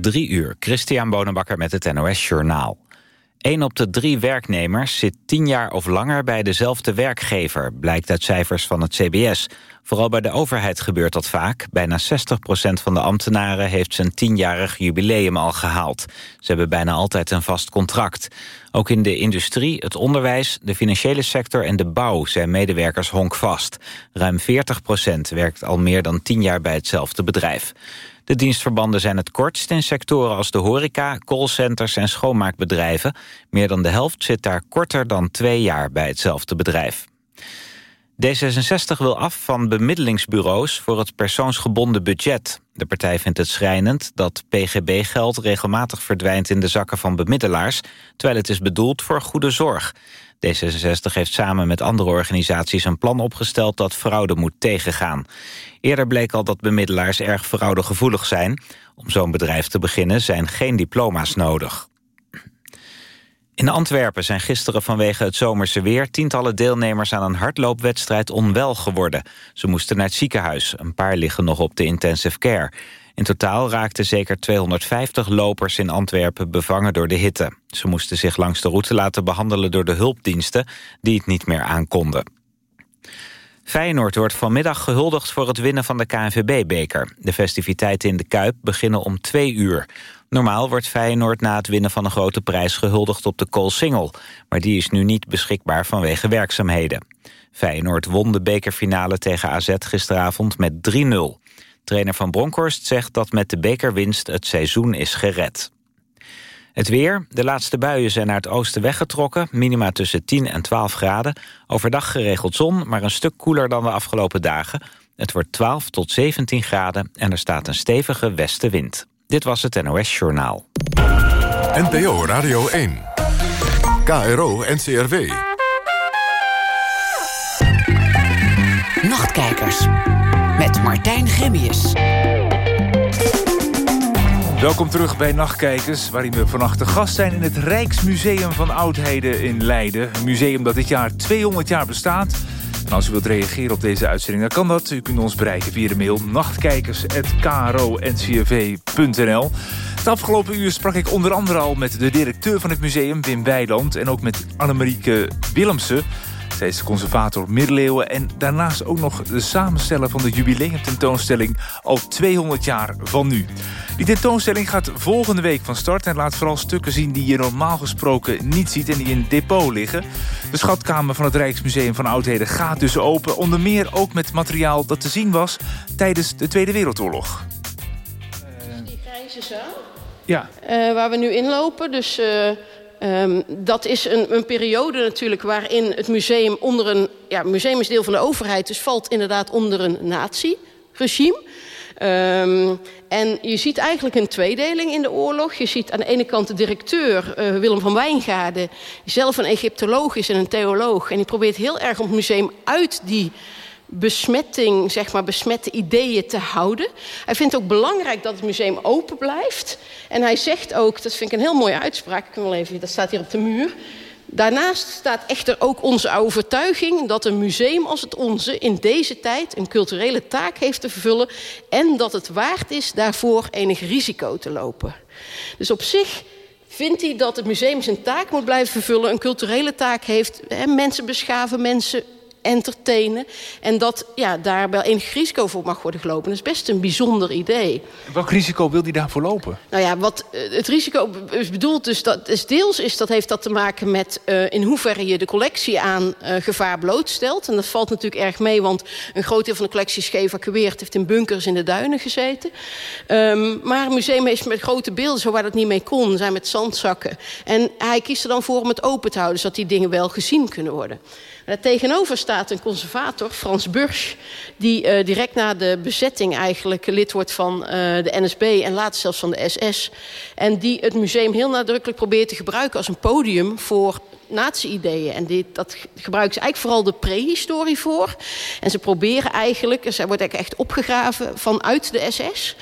Drie uur, Christian Bonenbakker met het NOS Journaal. Een op de drie werknemers zit tien jaar of langer bij dezelfde werkgever... blijkt uit cijfers van het CBS. Vooral bij de overheid gebeurt dat vaak. Bijna 60% van de ambtenaren heeft zijn tienjarig jubileum al gehaald. Ze hebben bijna altijd een vast contract. Ook in de industrie, het onderwijs, de financiële sector en de bouw... zijn medewerkers honkvast. Ruim 40% werkt al meer dan tien jaar bij hetzelfde bedrijf. De dienstverbanden zijn het kortst in sectoren als de horeca, callcenters en schoonmaakbedrijven. Meer dan de helft zit daar korter dan twee jaar bij hetzelfde bedrijf. D66 wil af van bemiddelingsbureaus voor het persoonsgebonden budget. De partij vindt het schrijnend dat PGB-geld regelmatig verdwijnt in de zakken van bemiddelaars, terwijl het is bedoeld voor goede zorg. D66 heeft samen met andere organisaties een plan opgesteld dat fraude moet tegengaan. Eerder bleek al dat bemiddelaars erg fraudegevoelig zijn. Om zo'n bedrijf te beginnen zijn geen diploma's nodig. In Antwerpen zijn gisteren vanwege het zomerse weer... tientallen deelnemers aan een hardloopwedstrijd onwel geworden. Ze moesten naar het ziekenhuis. Een paar liggen nog op de intensive care. In totaal raakten zeker 250 lopers in Antwerpen bevangen door de hitte. Ze moesten zich langs de route laten behandelen door de hulpdiensten... die het niet meer aankonden. Feyenoord wordt vanmiddag gehuldigd voor het winnen van de KNVB-beker. De festiviteiten in de Kuip beginnen om twee uur. Normaal wordt Feyenoord na het winnen van een grote prijs gehuldigd op de Koolsingel. Maar die is nu niet beschikbaar vanwege werkzaamheden. Feyenoord won de bekerfinale tegen AZ gisteravond met 3-0. Trainer van Bronkhorst zegt dat met de bekerwinst het seizoen is gered. Het weer. De laatste buien zijn naar het oosten weggetrokken. Minima tussen 10 en 12 graden. Overdag geregeld zon, maar een stuk koeler dan de afgelopen dagen. Het wordt 12 tot 17 graden en er staat een stevige westenwind. Dit was het NOS Journaal. NPO Radio 1. KRO NCRW. Nachtkijkers. Met Martijn Grimius. Welkom terug bij Nachtkijkers, waarin we vannacht de gast zijn... in het Rijksmuseum van Oudheden in Leiden. Een museum dat dit jaar 200 jaar bestaat. En als u wilt reageren op deze uitzending, dan kan dat. U kunt ons bereiken via de mail nachtkijkers.kro.ncrv.nl. Het afgelopen uur sprak ik onder andere al met de directeur van het museum, Wim Weiland... en ook met Annemarieke Willemsen... Is conservator middeleeuwen en daarnaast ook nog de samensteller van de jubileumtentoonstelling al 200 jaar van nu. Die tentoonstelling gaat volgende week van start en laat vooral stukken zien die je normaal gesproken niet ziet en die in depot liggen. De schatkamer van het Rijksmuseum van Oudheden gaat dus open, onder meer ook met materiaal dat te zien was tijdens de Tweede Wereldoorlog. Die grijze zaal? Ja. Uh, waar we nu inlopen. Dus uh, um, dat is een, een, periode natuurlijk waarin het museum onder een... Ja, museum is deel van de overheid, dus valt inderdaad onder een nazi-regime. Um, en je ziet eigenlijk een tweedeling in de oorlog. Je ziet aan de ene kant de directeur, uh, Willem van Wijngaarden... die zelf een Egyptoloog is en een theoloog. En die probeert heel erg om het museum uit die besmetting, zeg maar, besmette ideeën te houden. Hij vindt ook belangrijk dat het museum open blijft. En hij zegt ook, dat vind ik een heel mooie uitspraak... ik wel even, dat staat hier op de muur... Daarnaast staat echter ook onze overtuiging dat een museum als het onze in deze tijd een culturele taak heeft te vervullen en dat het waard is daarvoor enig risico te lopen. Dus op zich vindt hij dat het museum zijn taak moet blijven vervullen, een culturele taak heeft, hè, mensen beschaven, mensen entertainen. En dat ja, daar wel enig risico voor mag worden gelopen. Dat is best een bijzonder idee. Welk risico wil hij daarvoor lopen? Nou ja, wat eh, het risico is bedoeld, dus dat is deels is dat heeft dat te maken met uh, in hoeverre je de collectie aan uh, gevaar blootstelt. En dat valt natuurlijk erg mee, want een groot deel van de collectie is geëvacueerd, heeft in bunkers in de duinen gezeten. Um, maar het museum is met grote beelden, zo waar dat niet mee kon, zijn met zandzakken. En hij kiest er dan voor om het open te houden, zodat die dingen wel gezien kunnen worden. Daar tegenover staat een conservator, Frans Bursch... die uh, direct na de bezetting eigenlijk lid wordt van uh, de NSB... en later zelfs van de SS. En die het museum heel nadrukkelijk probeert te gebruiken als een podium... voor nazi-ideeën. En dit, dat gebruiken ze eigenlijk vooral de prehistorie voor. En ze proberen eigenlijk, ze wordt eigenlijk echt opgegraven vanuit de SS...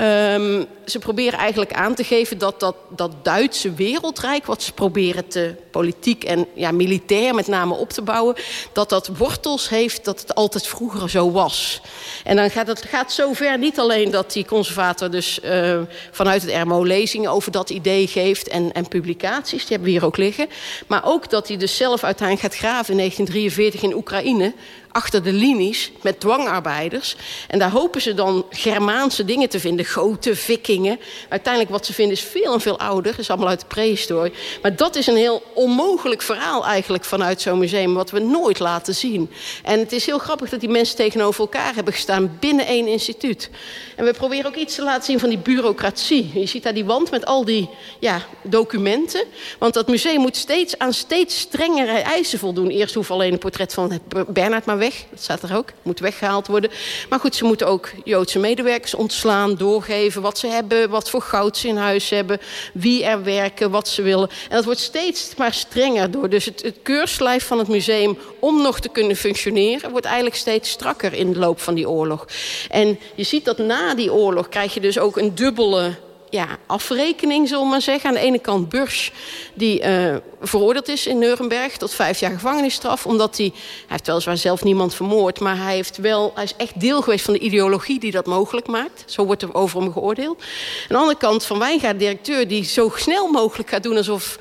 Um, ze proberen eigenlijk aan te geven dat dat, dat Duitse wereldrijk... wat ze proberen te politiek en ja, militair met name op te bouwen... dat dat wortels heeft dat het altijd vroeger zo was. En dan gaat het gaat zover niet alleen dat die conservator dus uh, vanuit het RMO lezingen over dat idee geeft en, en publicaties, die hebben we hier ook liggen. Maar ook dat hij dus zelf uiteindelijk gaat graven in 1943 in Oekraïne achter de linies met dwangarbeiders. En daar hopen ze dan Germaanse dingen te vinden. Goten, vikingen. Uiteindelijk wat ze vinden is veel en veel ouder. Is allemaal uit de prehistorie. Maar dat is een heel onmogelijk verhaal eigenlijk vanuit zo'n museum... wat we nooit laten zien. En het is heel grappig dat die mensen tegenover elkaar hebben gestaan... binnen één instituut. En we proberen ook iets te laten zien van die bureaucratie. Je ziet daar die wand met al die ja, documenten. Want dat museum moet steeds aan steeds strengere eisen voldoen. Eerst hoeft alleen een portret van Bernard maar weg. Dat staat er ook. Moet weggehaald worden. Maar goed, ze moeten ook Joodse medewerkers ontslaan, doorgeven wat ze hebben, wat voor goud ze in huis hebben, wie er werken, wat ze willen. En dat wordt steeds maar strenger door. Dus het, het keurslijf van het museum om nog te kunnen functioneren, wordt eigenlijk steeds strakker in de loop van die oorlog. En je ziet dat na die oorlog krijg je dus ook een dubbele ja, afrekening, zullen maar zeggen. Aan de ene kant Bursch, die uh, veroordeeld is in Nuremberg tot vijf jaar gevangenisstraf. Omdat hij, hij heeft weliswaar zelf niemand vermoord, maar hij, heeft wel, hij is echt deel geweest van de ideologie die dat mogelijk maakt. Zo wordt er over hem geoordeeld. Aan de andere kant Van Wijngaard, directeur, die zo snel mogelijk gaat doen alsof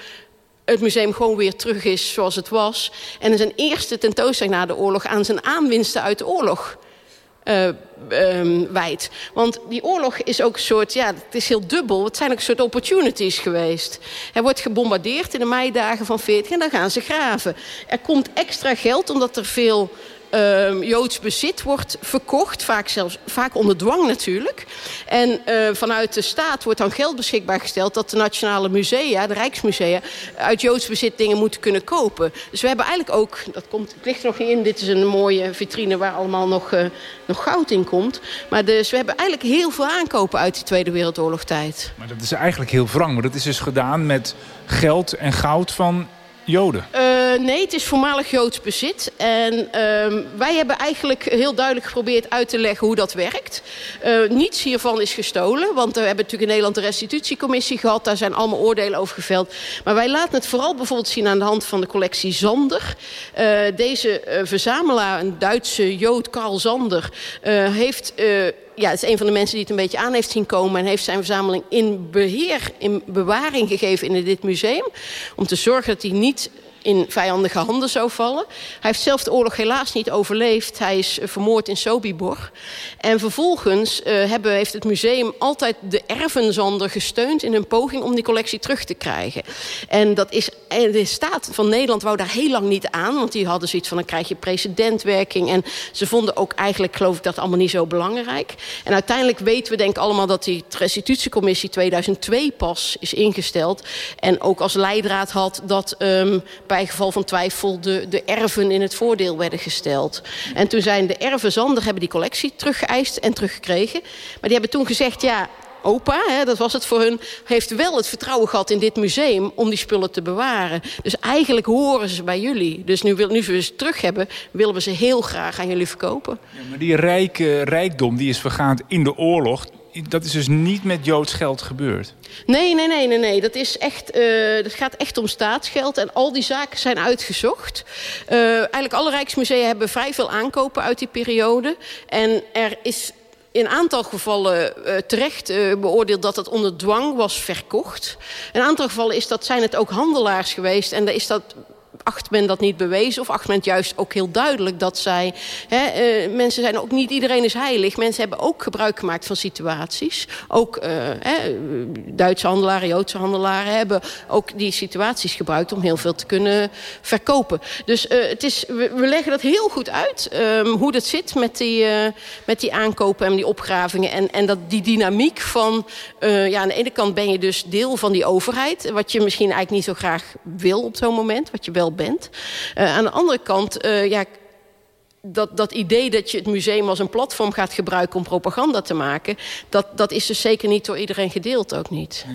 het museum gewoon weer terug is zoals het was. En zijn eerste tentoonstelling na de oorlog aan zijn aanwinsten uit de oorlog um, wijdt. Want die oorlog is ook een soort, ja, het is heel dubbel. Het zijn ook een soort opportunities geweest. Er wordt gebombardeerd in de meidagen van 40 en dan gaan ze graven. Er komt extra geld omdat er veel uh, Joods bezit wordt verkocht. Vaak, zelfs, vaak onder dwang natuurlijk. En uh, vanuit de staat wordt dan geld beschikbaar gesteld... dat de nationale musea, de Rijksmusea... uit Joods bezit dingen moeten kunnen kopen. Dus we hebben eigenlijk ook... Dat komt, ligt er nog niet in. Dit is een mooie vitrine waar allemaal nog, uh, nog goud in komt. Maar dus we hebben eigenlijk heel veel aankopen uit die Tweede Wereldoorlog tijd. Maar dat is eigenlijk heel wrang. Maar dat is dus gedaan met geld en goud van Joden? Uh, nee, het is voormalig Joods bezit. En uh, wij hebben eigenlijk heel duidelijk geprobeerd uit te leggen hoe dat werkt. Uh, niets hiervan is gestolen, want we hebben natuurlijk in Nederland de restitutiecommissie gehad. Daar zijn allemaal oordelen over geveld. Maar wij laten het vooral bijvoorbeeld zien aan de hand van de collectie Zander. Uh, deze verzamelaar, een Duitse Jood, Karl Zander, heeft ja, het is een van de mensen die het een beetje aan heeft zien komen... en heeft zijn verzameling in beheer, in bewaring gegeven in dit museum. Om te zorgen dat hij niet in vijandige handen zou vallen. Hij heeft zelf de oorlog helaas niet overleefd. Hij is vermoord in Sobibor. En vervolgens uh, hebben, heeft het museum altijd de ervenzander gesteund... in een poging om die collectie terug te krijgen. En dat is, de staat van Nederland wou daar heel lang niet aan... want die hadden zoiets van, dan krijg je precedentwerking. En ze vonden ook eigenlijk, geloof ik, dat allemaal niet zo belangrijk. En uiteindelijk weten we denk ik allemaal... dat die restitutiecommissie 2002 pas is ingesteld... en ook als leidraad had dat... Um, bij geval van twijfel de, de erven in het voordeel werden gesteld. En toen zijn de erven Zander hebben die collectie teruggeëist en teruggekregen. Maar die hebben toen gezegd, ja, opa, hè, dat was het voor hun... heeft wel het vertrouwen gehad in dit museum om die spullen te bewaren. Dus eigenlijk horen ze bij jullie. Dus nu, nu we ze terug hebben, willen we ze heel graag aan jullie verkopen. Ja, maar die rijke rijkdom die is vergaand in de oorlog dat is dus niet met Joods geld gebeurd? Nee, nee, nee, nee. nee. Dat, is echt, uh, dat gaat echt om staatsgeld. En al die zaken zijn uitgezocht. Uh, eigenlijk alle Rijksmusea hebben vrij veel aankopen uit die periode. En er is in een aantal gevallen uh, terecht beoordeeld dat het onder dwang was verkocht. In een aantal gevallen is dat, zijn het ook handelaars geweest. En daar is dat acht men dat niet bewezen of acht men juist ook heel duidelijk dat zij... Hè, uh, mensen zijn ook niet iedereen is heilig. Mensen hebben ook gebruik gemaakt van situaties. Ook uh, hè, Duitse handelaren, Joodse handelaren hebben ook die situaties gebruikt... om heel veel te kunnen verkopen. Dus uh, het is, we, leggen dat heel goed uit, um, hoe dat zit met die, met die aankopen en die opgravingen. En, en dat die dynamiek van... ja, aan de ene kant ben je dus deel van die overheid... wat je misschien eigenlijk niet zo graag wil op zo'n moment, wat je wel bent. Uh, aan de andere kant, uh, ja, dat, dat idee dat je het museum als een platform gaat gebruiken om propaganda te maken, dat, dat is dus zeker niet door iedereen gedeeld, ook niet.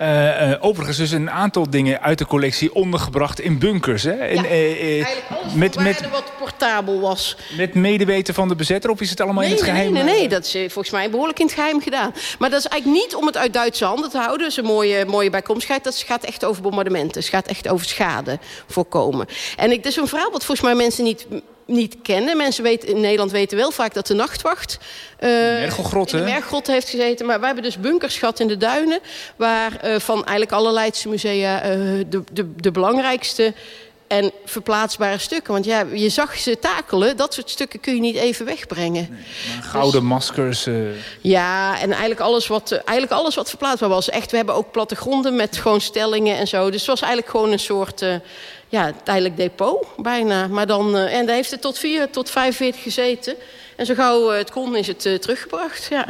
Uh, uh, overigens dus een aantal dingen uit de collectie ondergebracht in bunkers. Hè? Ja, eigenlijk alles met, met, wat portabel was. Met medeweten van de bezetter of is het allemaal nee, in het geheim? Nee, nee, nee, dat is volgens mij behoorlijk in het geheim gedaan. Maar dat is eigenlijk niet om het uit Duitse handen te houden. Dat is een mooie, mooie bijkomstigheid. Dat gaat echt over bombardementen. Het gaat echt over schade voorkomen. En ik, dat is een verhaal wat volgens mij mensen niet niet kennen. Mensen weten, in Nederland weten wel vaak dat de nachtwacht... Uh, Mergelgrot, in de Mergelgrot heeft gezeten. Maar wij hebben dus bunkers gehad in de duinen... waar uh, van eigenlijk alle Leidse musea uh, de, de, de belangrijkste en verplaatsbare stukken. Want ja, je zag ze takelen. Dat soort stukken kun je niet even wegbrengen. Nee, gouden dus, maskers. Uh... Ja, en eigenlijk alles, wat, eigenlijk alles wat verplaatsbaar was. Echt, we hebben ook plattegronden met gewoon stellingen en zo. Dus het was eigenlijk gewoon een soort... Uh, ja, tijdelijk depot, bijna. Maar dan, uh, en daar heeft het tot 4 tot 45 gezeten. En zo gauw het kon is het teruggebracht, ja.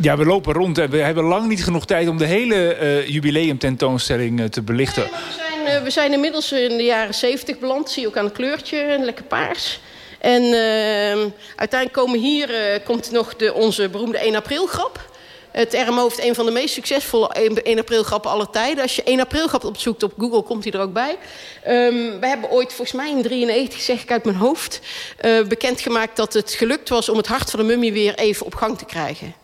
Ja, we lopen rond en we hebben lang niet genoeg tijd... om de hele jubileumtentoonstelling te belichten. Nee, we, zijn, we zijn inmiddels in de jaren 70 beland. Zie je ook aan het kleurtje, lekker paars. En ehm, uiteindelijk komen hier, komt nog de, onze beroemde 1 april grap. Het RMO heeft een van de meest succesvolle 1 april grappen aller tijden. Als je 1 april grap opzoekt op Google, komt hij er ook bij. Um, we hebben ooit, volgens mij in 93, zeg ik uit mijn hoofd... bekendgemaakt dat het gelukt was om het hart van de mummie weer even op gang te krijgen.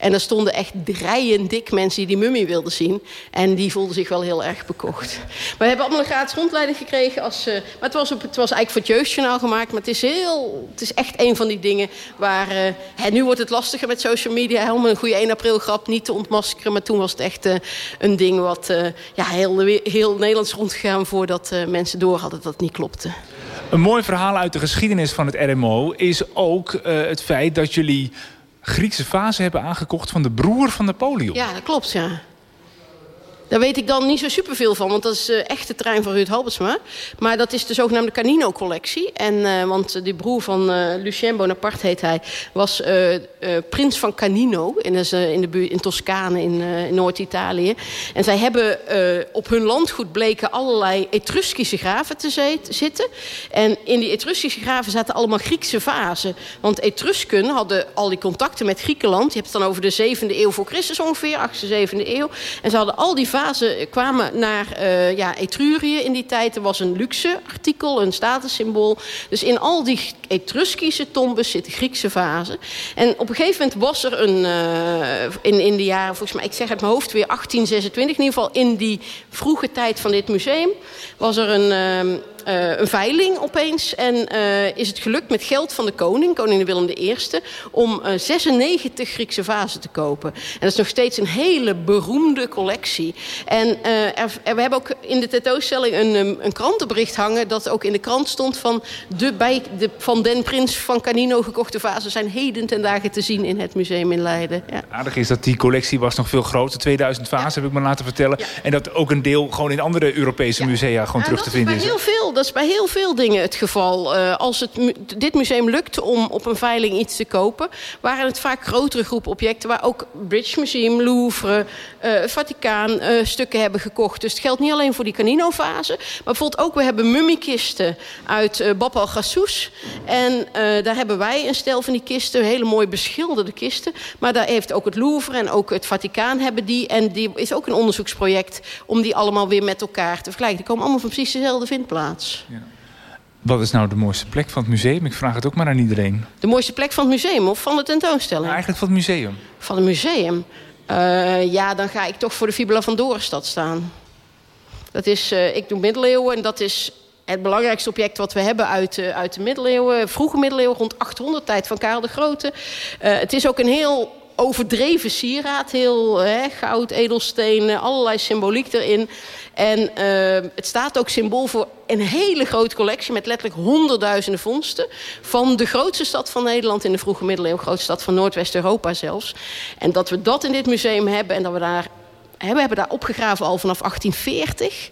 En er stonden echt rijen dik mensen die die mummie wilden zien. En die voelden zich wel heel erg bekocht. Maar we hebben allemaal een gratis rondleiding gekregen. Als, uh, maar het was, op, het was eigenlijk voor het jeugdjournaal gemaakt. Maar het is, heel, het is echt een van die dingen waar... Uh, hè, nu wordt het lastiger met social media. Helemaal een goede 1 april grap niet te ontmaskeren. Maar toen was het echt uh, een ding wat ja, heel, heel Nederlands rondgegaan... voordat mensen door hadden dat het niet klopte. Een mooi verhaal uit de geschiedenis van het RMO is ook het feit dat jullie Griekse vazen hebben aangekocht van de broer van Napoleon. Ja, dat klopt, ja. Daar weet ik dan niet zo superveel van, want dat is uh, echt de trein van Ruud Halbertsma. Maar dat is de zogenaamde Canino-collectie. En, uh, want die broer van uh, Lucien Bonaparte heet hij, was prins van Canino in, in, de in Toscane in, in Noord-Italië. En zij hebben op hun landgoed bleken allerlei Etruskische graven te zitten. En in die Etruskische graven zaten allemaal Griekse vazen. Want Etrusken hadden al die contacten met Griekenland. Je hebt het dan over de 7e eeuw voor Christus ongeveer, 8e, 7e eeuw. En ze hadden al die vazen vazen kwamen naar uh, ja, Etrurië in die tijd. Er was een luxe artikel, een statussymbool. Dus in al die Etruskische tombes zitten Griekse vazen. En op een gegeven moment was er een, uh, in, in de jaren, volgens mij, ik zeg uit mijn hoofd weer 1826, in ieder geval in die vroege tijd van dit museum, was er een, uh, uh, een veiling opeens. En uh, is het gelukt met geld van de koning, koning Willem I... om uh, 96 Griekse vazen te kopen. En dat is nog steeds een hele beroemde collectie. En er, er, we hebben ook in de tentoonstelling een, een, krantenbericht hangen... dat ook in de krant stond van... de bij de van den prins van Canino gekochte vazen... zijn heden ten dagen te zien in het museum in Leiden. Ja. Aardig is dat die collectie was nog veel groter. 2000 vazen heb ik me laten vertellen. Ja. En dat ook een deel gewoon in andere Europese musea gewoon terug te vinden is. heel veel dat is bij heel veel dingen het geval. Uh, als het dit museum lukte om op een veiling iets te kopen... waren het vaak grotere groepen objecten... waar ook British Museum, Louvre, uh, Vaticaan uh, stukken hebben gekocht. Dus het geldt niet alleen voor die Canino-fase... maar bijvoorbeeld ook, we hebben mummiekisten uit uh, Bab. En daar hebben wij een stel van die kisten, hele mooi beschilderde kisten. Maar daar heeft ook het Louvre en ook het Vaticaan hebben die. En die is ook een onderzoeksproject om die allemaal weer met elkaar te vergelijken. Die komen allemaal van precies dezelfde vindplaats. Ja. Wat is nou de mooiste plek van het museum? Ik vraag het ook maar aan iedereen. De mooiste plek van het museum of van de tentoonstelling? Nou, eigenlijk van het museum. Van het museum? Uh, ja, dan ga ik toch voor de Fibula van Dorenstad staan. Dat is, uh, ik doe middeleeuwen en dat is het belangrijkste object wat we hebben uit, uh, uit de middeleeuwen. Vroege middeleeuwen, rond 800 tijd van Karel de Grote. het is ook een heel overdreven sieraad. Heel hè, goud, edelsteen, allerlei symboliek erin. En uh, het staat ook symbool voor een hele grote collectie... met letterlijk honderdduizenden vondsten... van de grootste stad van Nederland in de vroege middeleeuwen... grootste stad van Noordwest-Europa zelfs. En dat we dat in dit museum hebben... en dat we daar we hebben daar opgegraven al vanaf 1840.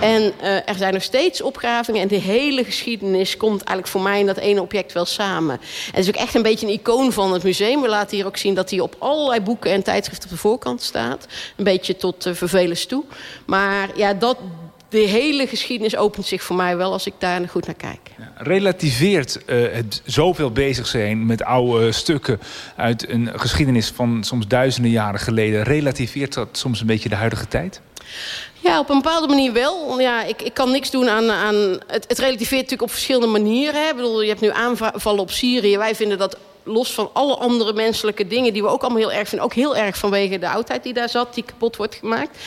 En uh, er zijn nog steeds opgravingen. En de hele geschiedenis komt eigenlijk voor mij in dat ene object wel samen. En het is ook echt een beetje een icoon van het museum. We laten hier ook zien dat hij op allerlei boeken en tijdschriften op de voorkant staat. Een beetje tot uh, vervelens toe. Maar ja, dat, de hele geschiedenis opent zich voor mij wel als ik daar goed naar kijk. Relativeert uh, het zoveel bezig zijn met oude stukken uit een geschiedenis van soms duizenden jaren geleden, relativeert dat soms een beetje de huidige tijd? Ja, op een bepaalde manier wel. Ja, ik, ik kan niks doen aan... aan het, het relativeert natuurlijk op verschillende manieren. Hè. Ik bedoel, je hebt nu aanvallen op Syrië. Wij vinden dat los van alle andere menselijke dingen... die we ook allemaal heel erg vinden. Ook heel erg vanwege de oudheid die daar zat, die kapot wordt gemaakt.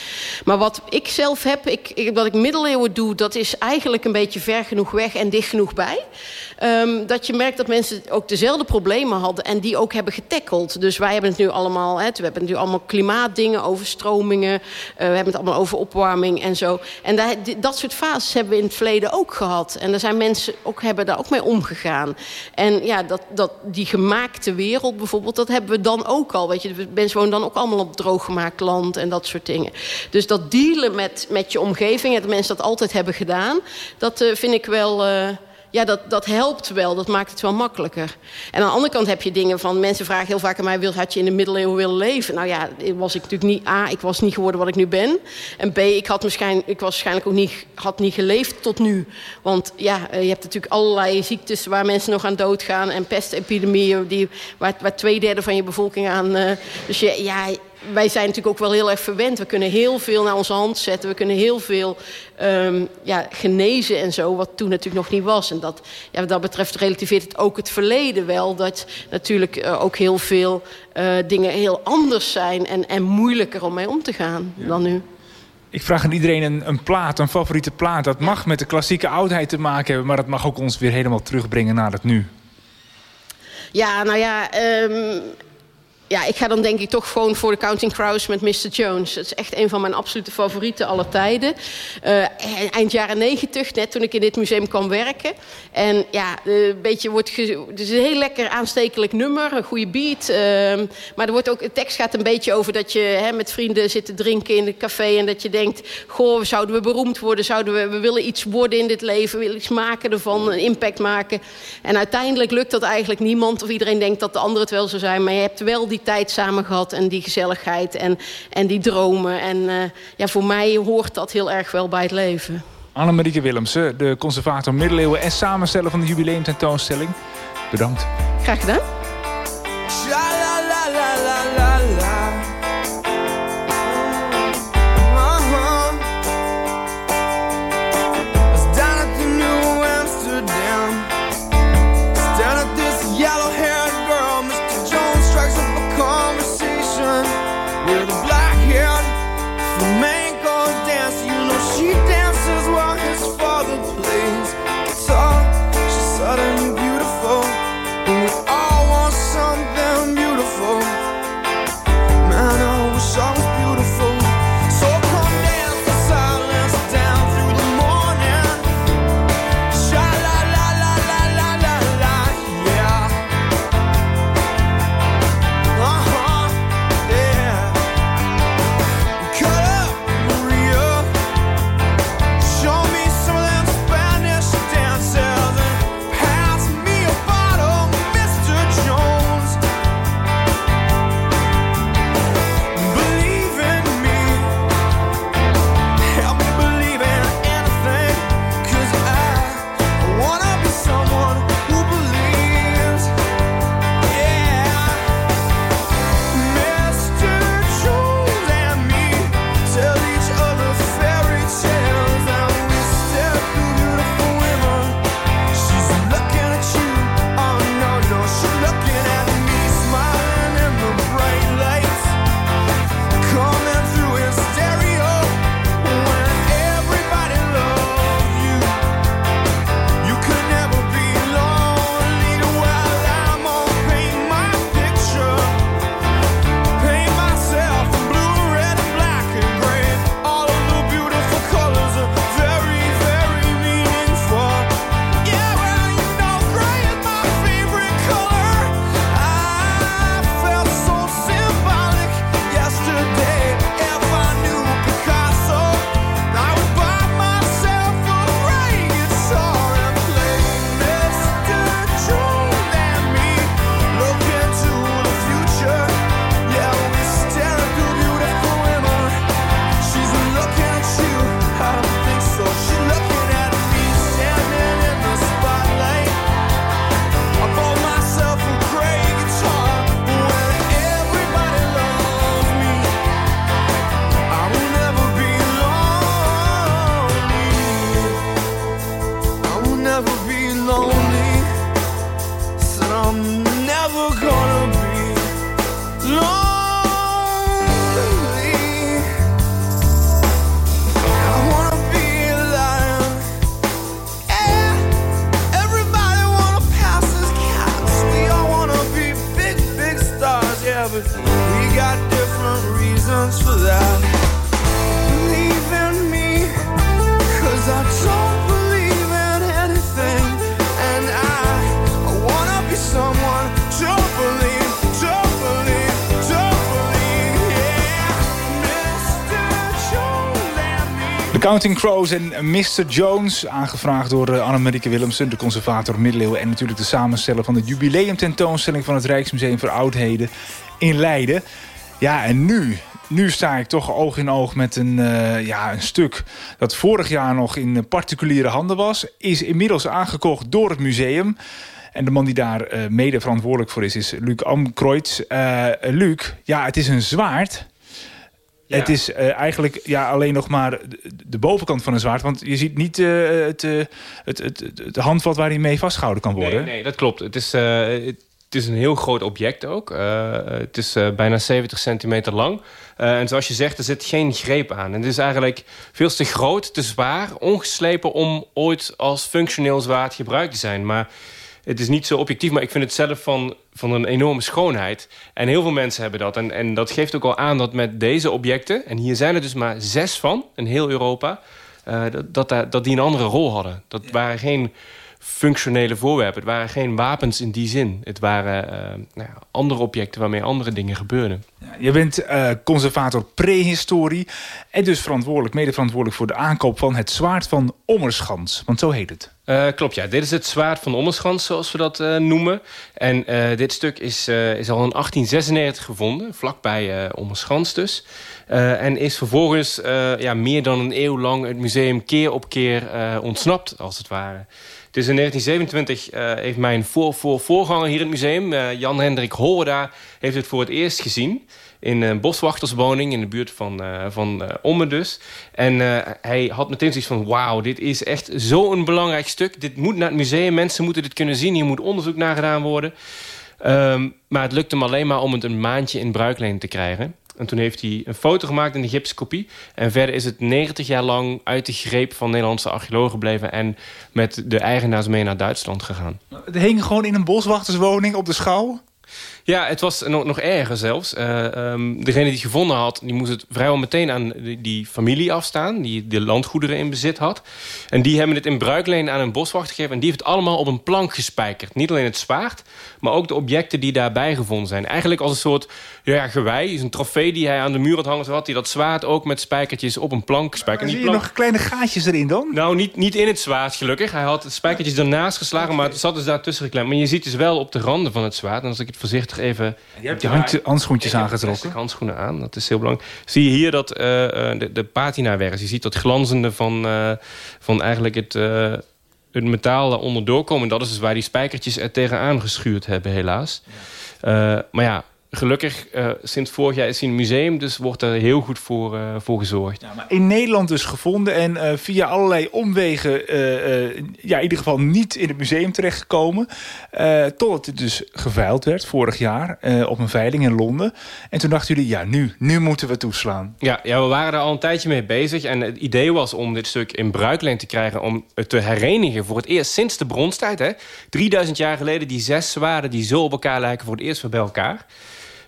Maar wat ik zelf heb, ik, wat ik middeleeuwen doe... dat is eigenlijk een beetje ver genoeg weg en dicht genoeg bij. Um, dat je merkt dat mensen ook dezelfde problemen hadden... en die ook hebben getackeld. Dus wij hebben het nu allemaal... We hebben nu allemaal klimaatdingen, overstromingen... Uh, we hebben het allemaal over opwarming en zo. En dat soort fases hebben we in het verleden ook gehad. En daar zijn mensen ook, hebben daar ook mee omgegaan. En ja, dat, dat, die gemaakte wereld bijvoorbeeld... dat hebben we dan ook al. Weet je, mensen wonen dan ook allemaal op drooggemaakt land... en dat soort dingen. Dus dat dealen met, met je omgeving... en dat mensen dat altijd hebben gedaan... dat uh, vind ik wel... Uh, ja, dat, dat helpt wel. Dat maakt het wel makkelijker. En aan de andere kant heb je dingen van... mensen vragen heel vaak aan mij... had je in de middeleeuwen willen leven? Nou ja, was ik natuurlijk niet... A, ik was niet geworden wat ik nu ben. En B, ik, had waarschijnlijk, ik was waarschijnlijk ook niet, had niet geleefd tot nu. Want ja, eh, je hebt natuurlijk allerlei ziektes... waar mensen nog aan doodgaan. En pestepidemieën... Die, waar, twee derde van je bevolking aan... Uh, dus ja, wij zijn natuurlijk ook wel heel erg verwend. We kunnen heel veel naar onze hand zetten. We kunnen heel veel um, ja, genezen en zo, wat toen natuurlijk nog niet was. En dat, ja, wat dat betreft relativeert het ook het verleden wel. Dat natuurlijk uh, ook heel veel uh, dingen heel anders zijn... en, en moeilijker om mee om te gaan ja. dan nu. Ik vraag aan iedereen een, een plaat, een favoriete plaat. Dat mag met de klassieke oudheid te maken hebben... maar dat mag ook ons weer helemaal terugbrengen naar het nu. Ja, nou ja... Um, ja, ik ga dan denk ik toch gewoon voor de Counting Crows met Mr. Jones. Dat is echt een van mijn absolute favorieten alle tijden. Uh, eind jaren negentig, net toen ik in dit museum kwam werken. En ja, een beetje wordt het is een heel lekker aanstekelijk nummer, een goede beat. Uh, maar er wordt ook, de tekst gaat een beetje over dat je hè, met vrienden zit te drinken in het café... en dat je denkt, goh, zouden we beroemd worden? Zouden we, we willen iets worden in dit leven, we willen iets maken ervan, een impact maken. En uiteindelijk lukt dat eigenlijk niemand. Of iedereen denkt dat de ander het wel zou zijn. Maar je hebt wel die tijd samen gehad en die gezelligheid en, en die dromen. En uh, ja, voor mij hoort dat heel erg wel bij het leven. Annemarieke Willemsen, de conservator middeleeuwen... en samensteller van de jubileumtentoonstelling. Bedankt. Graag gedaan. Counting Crows en Mr. Jones, aangevraagd door eh, Annemarieke Willemsen, de conservator middeleeuwen en natuurlijk de samensteller van de jubileumtentoonstelling van het Rijksmuseum voor Oudheden in Leiden. Ja, en nu, nu sta ik toch oog in oog met een, eh, ja, een stuk dat vorig jaar nog in particuliere handen was. Is inmiddels aangekocht door het museum. En de man die daar eh, mede verantwoordelijk voor is, is Luc Amkreutz. Luc, ja, het is een zwaard. Ja. Het is eh, eigenlijk ja, alleen nog maar de, bovenkant van een zwaard. Want je ziet niet eh, het, eh, het, het, het, handvat waar hij mee vastgehouden kan worden. Nee, nee, dat klopt. Het is, het is een heel groot object ook. Het is bijna 70 centimeter lang. En zoals je zegt, er zit geen greep aan. En het is eigenlijk veel te groot, te zwaar, ongeslepen... om ooit als functioneel zwaard gebruikt te zijn. Maar het is niet zo objectief, maar ik vind het zelf van, van een enorme schoonheid. En heel veel mensen hebben dat. En, en dat geeft ook al aan dat met deze objecten... en hier zijn er dus maar zes van in heel Europa... eh, dat, dat, die een andere rol hadden. Dat waren geen functionele voorwerpen. Het waren geen wapens in die zin. Het waren eh, nou ja, andere objecten waarmee andere dingen gebeurden. Je bent eh, conservator prehistorie. En dus verantwoordelijk, mede verantwoordelijk voor de aankoop van het zwaard van Ommerschans. Want zo heet het. Eh, klopt, ja. Dit is het zwaard van Ommerschans, zoals we dat noemen. En dit stuk is, is al in 1896 gevonden, vlakbij Ommerschans dus. En is vervolgens ja, meer dan een eeuw lang het museum keer op keer ontsnapt, als het ware. Dus in 1927 eh, heeft mijn voor, voor, voorganger hier in het museum, eh, Jan-Hendrik Hoorda, heeft het voor het eerst gezien. In een boswachterswoning in de buurt van, eh van dus. En hij had meteen zoiets van... wauw, dit is echt zo'n belangrijk stuk. Dit moet naar het museum. Mensen moeten dit kunnen zien. Hier moet onderzoek naar gedaan worden. Ehm, maar het lukte hem alleen maar om het een maandje in bruikleen te krijgen. En toen heeft hij een foto gemaakt in de gipskopie. En verder is het 90 jaar lang uit de greep van Nederlandse archeologen gebleven... en met de eigenaars mee naar Duitsland gegaan. Het hing gewoon in een boswachterswoning op de schouw. Ja, het was nog, nog erger zelfs. Eh, ehm, degene die het gevonden had, die moest het vrijwel meteen aan die, die familie afstaan... die de landgoederen in bezit had. En die hebben het in bruikleen aan een boswachter gegeven... en die heeft het allemaal op een plank gespijkerd. Niet alleen het zwaard, maar ook de objecten die daarbij gevonden zijn. Eigenlijk als een soort ja, gewei, is een trofee die hij aan de muur had hangen... had hij dat zwaard ook met spijkertjes op een plank gespijkerd. Zie je plank- nog kleine gaatjes erin dan? nou, niet, niet in het zwaard gelukkig. Hij had spijkertjes ernaast geslagen, maar het zat dus daartussen geklemd. Maar je ziet dus wel op de randen van het zwaard. En als ik het voorzichtig even... Je hand- handschoentjes aangetrokken. handschoenen aan, dat is heel belangrijk. Zie je hier dat, eh, eh, de, de patinawerk. Je ziet dat glanzende van, eh, van eigenlijk het, eh, het metaal daaronder doorkomen. Dat is dus waar die spijkertjes er tegenaan geschuurd hebben, helaas. Maar ja, gelukkig, eh, sinds vorig jaar is hij in het museum... dus wordt er heel goed voor, eh, voor gezorgd. Ja, maar in Nederland dus gevonden en eh, via allerlei omwegen... ja, in ieder geval niet in het museum terechtgekomen. totdat het dus geveild werd vorig jaar op een veiling in Londen. En toen dachten jullie, ja, nu, nu moeten we toeslaan. Ja, ja, we waren er al een tijdje mee bezig. En het idee was om dit stuk in bruikleen te krijgen... om het te herenigen voor het eerst sinds de bronstijd. Hè. 3000 jaar geleden, die zes zwaarden die zo op elkaar lijken... voor het eerst weer bij elkaar.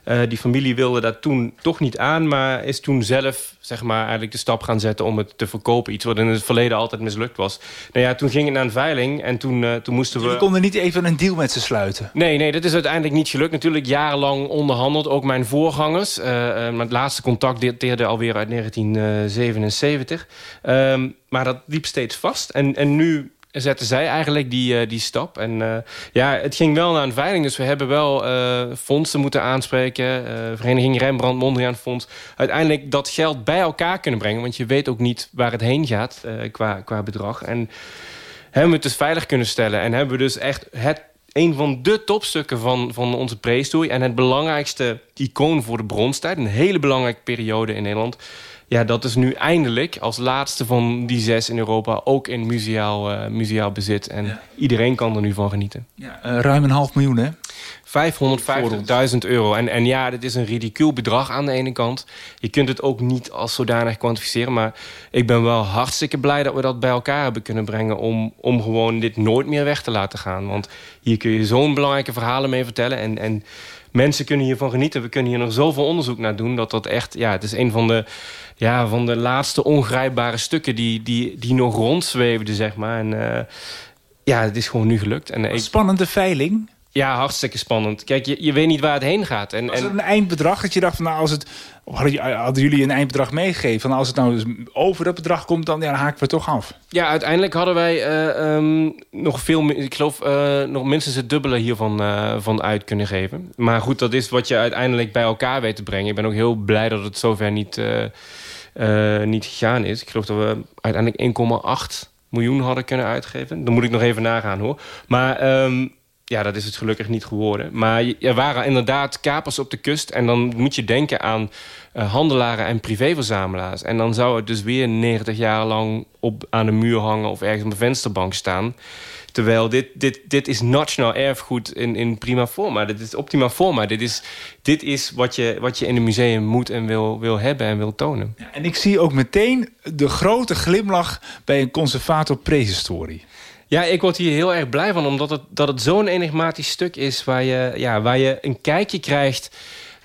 Eh, die familie wilde dat toen toch niet aan... maar is toen zelf zeg maar, eigenlijk de stap gaan zetten om het te verkopen. Iets wat in het verleden altijd mislukt was. Nou ja, toen ging het naar een veiling en toen, eh, toen moesten we... Jullie konden niet even een deal met ze sluiten. Nee, nee, dat is uiteindelijk niet gelukt. Natuurlijk jarenlang onderhandeld, ook mijn voorgangers. Maar het laatste contact dateerde alweer uit 1977. Ehm, maar dat liep steeds vast. En, en nu zetten zij eigenlijk die, eh, die stap. En eh, ja, het ging wel naar een veiling. Dus we hebben wel eh, fondsen moeten aanspreken. Vereniging Rembrandt, Mondriaan Fonds. Uiteindelijk dat geld bij elkaar kunnen brengen. Want je weet ook niet waar het heen gaat qua, qua bedrag. En hebben we het dus veilig kunnen stellen. En hebben we dus echt het, een van de topstukken van, van onze prehistorie... en het belangrijkste icoon voor de bronstijd. Een hele belangrijke periode in Nederland. Ja, dat is nu eindelijk als laatste van die zes in Europa... ook in museaal, eh, museaal bezit. En iedereen kan er nu van genieten. Ja, eh, ruim een half miljoen, hè? 550.000 euro. En, en ja, dit is een ridicuul bedrag aan de ene kant. Je kunt het ook niet als zodanig kwantificeren. Maar ik ben wel hartstikke blij dat we dat bij elkaar hebben kunnen brengen... om, om gewoon dit nooit meer weg te laten gaan. Want hier kun je zo'n belangrijke verhalen mee vertellen. En, en mensen kunnen hiervan genieten. We kunnen hier nog zoveel onderzoek naar doen. Dat dat echt, ja, het is een van de, ja, van de laatste ongrijpbare stukken die, die, die nog rondzweefden, zeg maar. En eh, ja, het is gewoon nu gelukt. En, Spannende veiling. Ja, hartstikke spannend. Kijk, je, je weet niet waar het heen gaat. En, Was er een eindbedrag dat je dacht van nou als het hadden, jullie een eindbedrag meegegeven van als het nou dus over dat bedrag komt dan, ja, dan haken we toch af. Ja, uiteindelijk hadden wij eh, ehm, nog veel meer, ik geloof eh, nog minstens het dubbele hiervan eh, van uit kunnen geven. Maar goed, dat is wat je uiteindelijk bij elkaar weet te brengen. Ik ben ook heel blij dat het zover niet, niet gegaan is. Ik geloof dat we uiteindelijk 1,8 miljoen hadden kunnen uitgeven. Dan moet ik nog even nagaan hoor. Maar ehm, ja, dat is het gelukkig niet geworden. Maar er waren inderdaad kapers op de kust. En dan moet je denken aan eh, handelaren en privéverzamelaars. En dan zou het dus weer 90 jaar lang op, aan de muur hangen... of ergens op een vensterbank staan. Terwijl dit, dit, dit is nationaal erfgoed in, in prima forma. Dit is optima forma. Dit is, dit is wat, je, wat je in een museum moet en wil, wil hebben en wil tonen. En ik zie ook meteen de grote glimlach bij een conservator prehistorie. Ja, ik word hier heel erg blij van, omdat het, dat het zo'n enigmatisch stuk is waar je, ja, waar je een kijkje krijgt.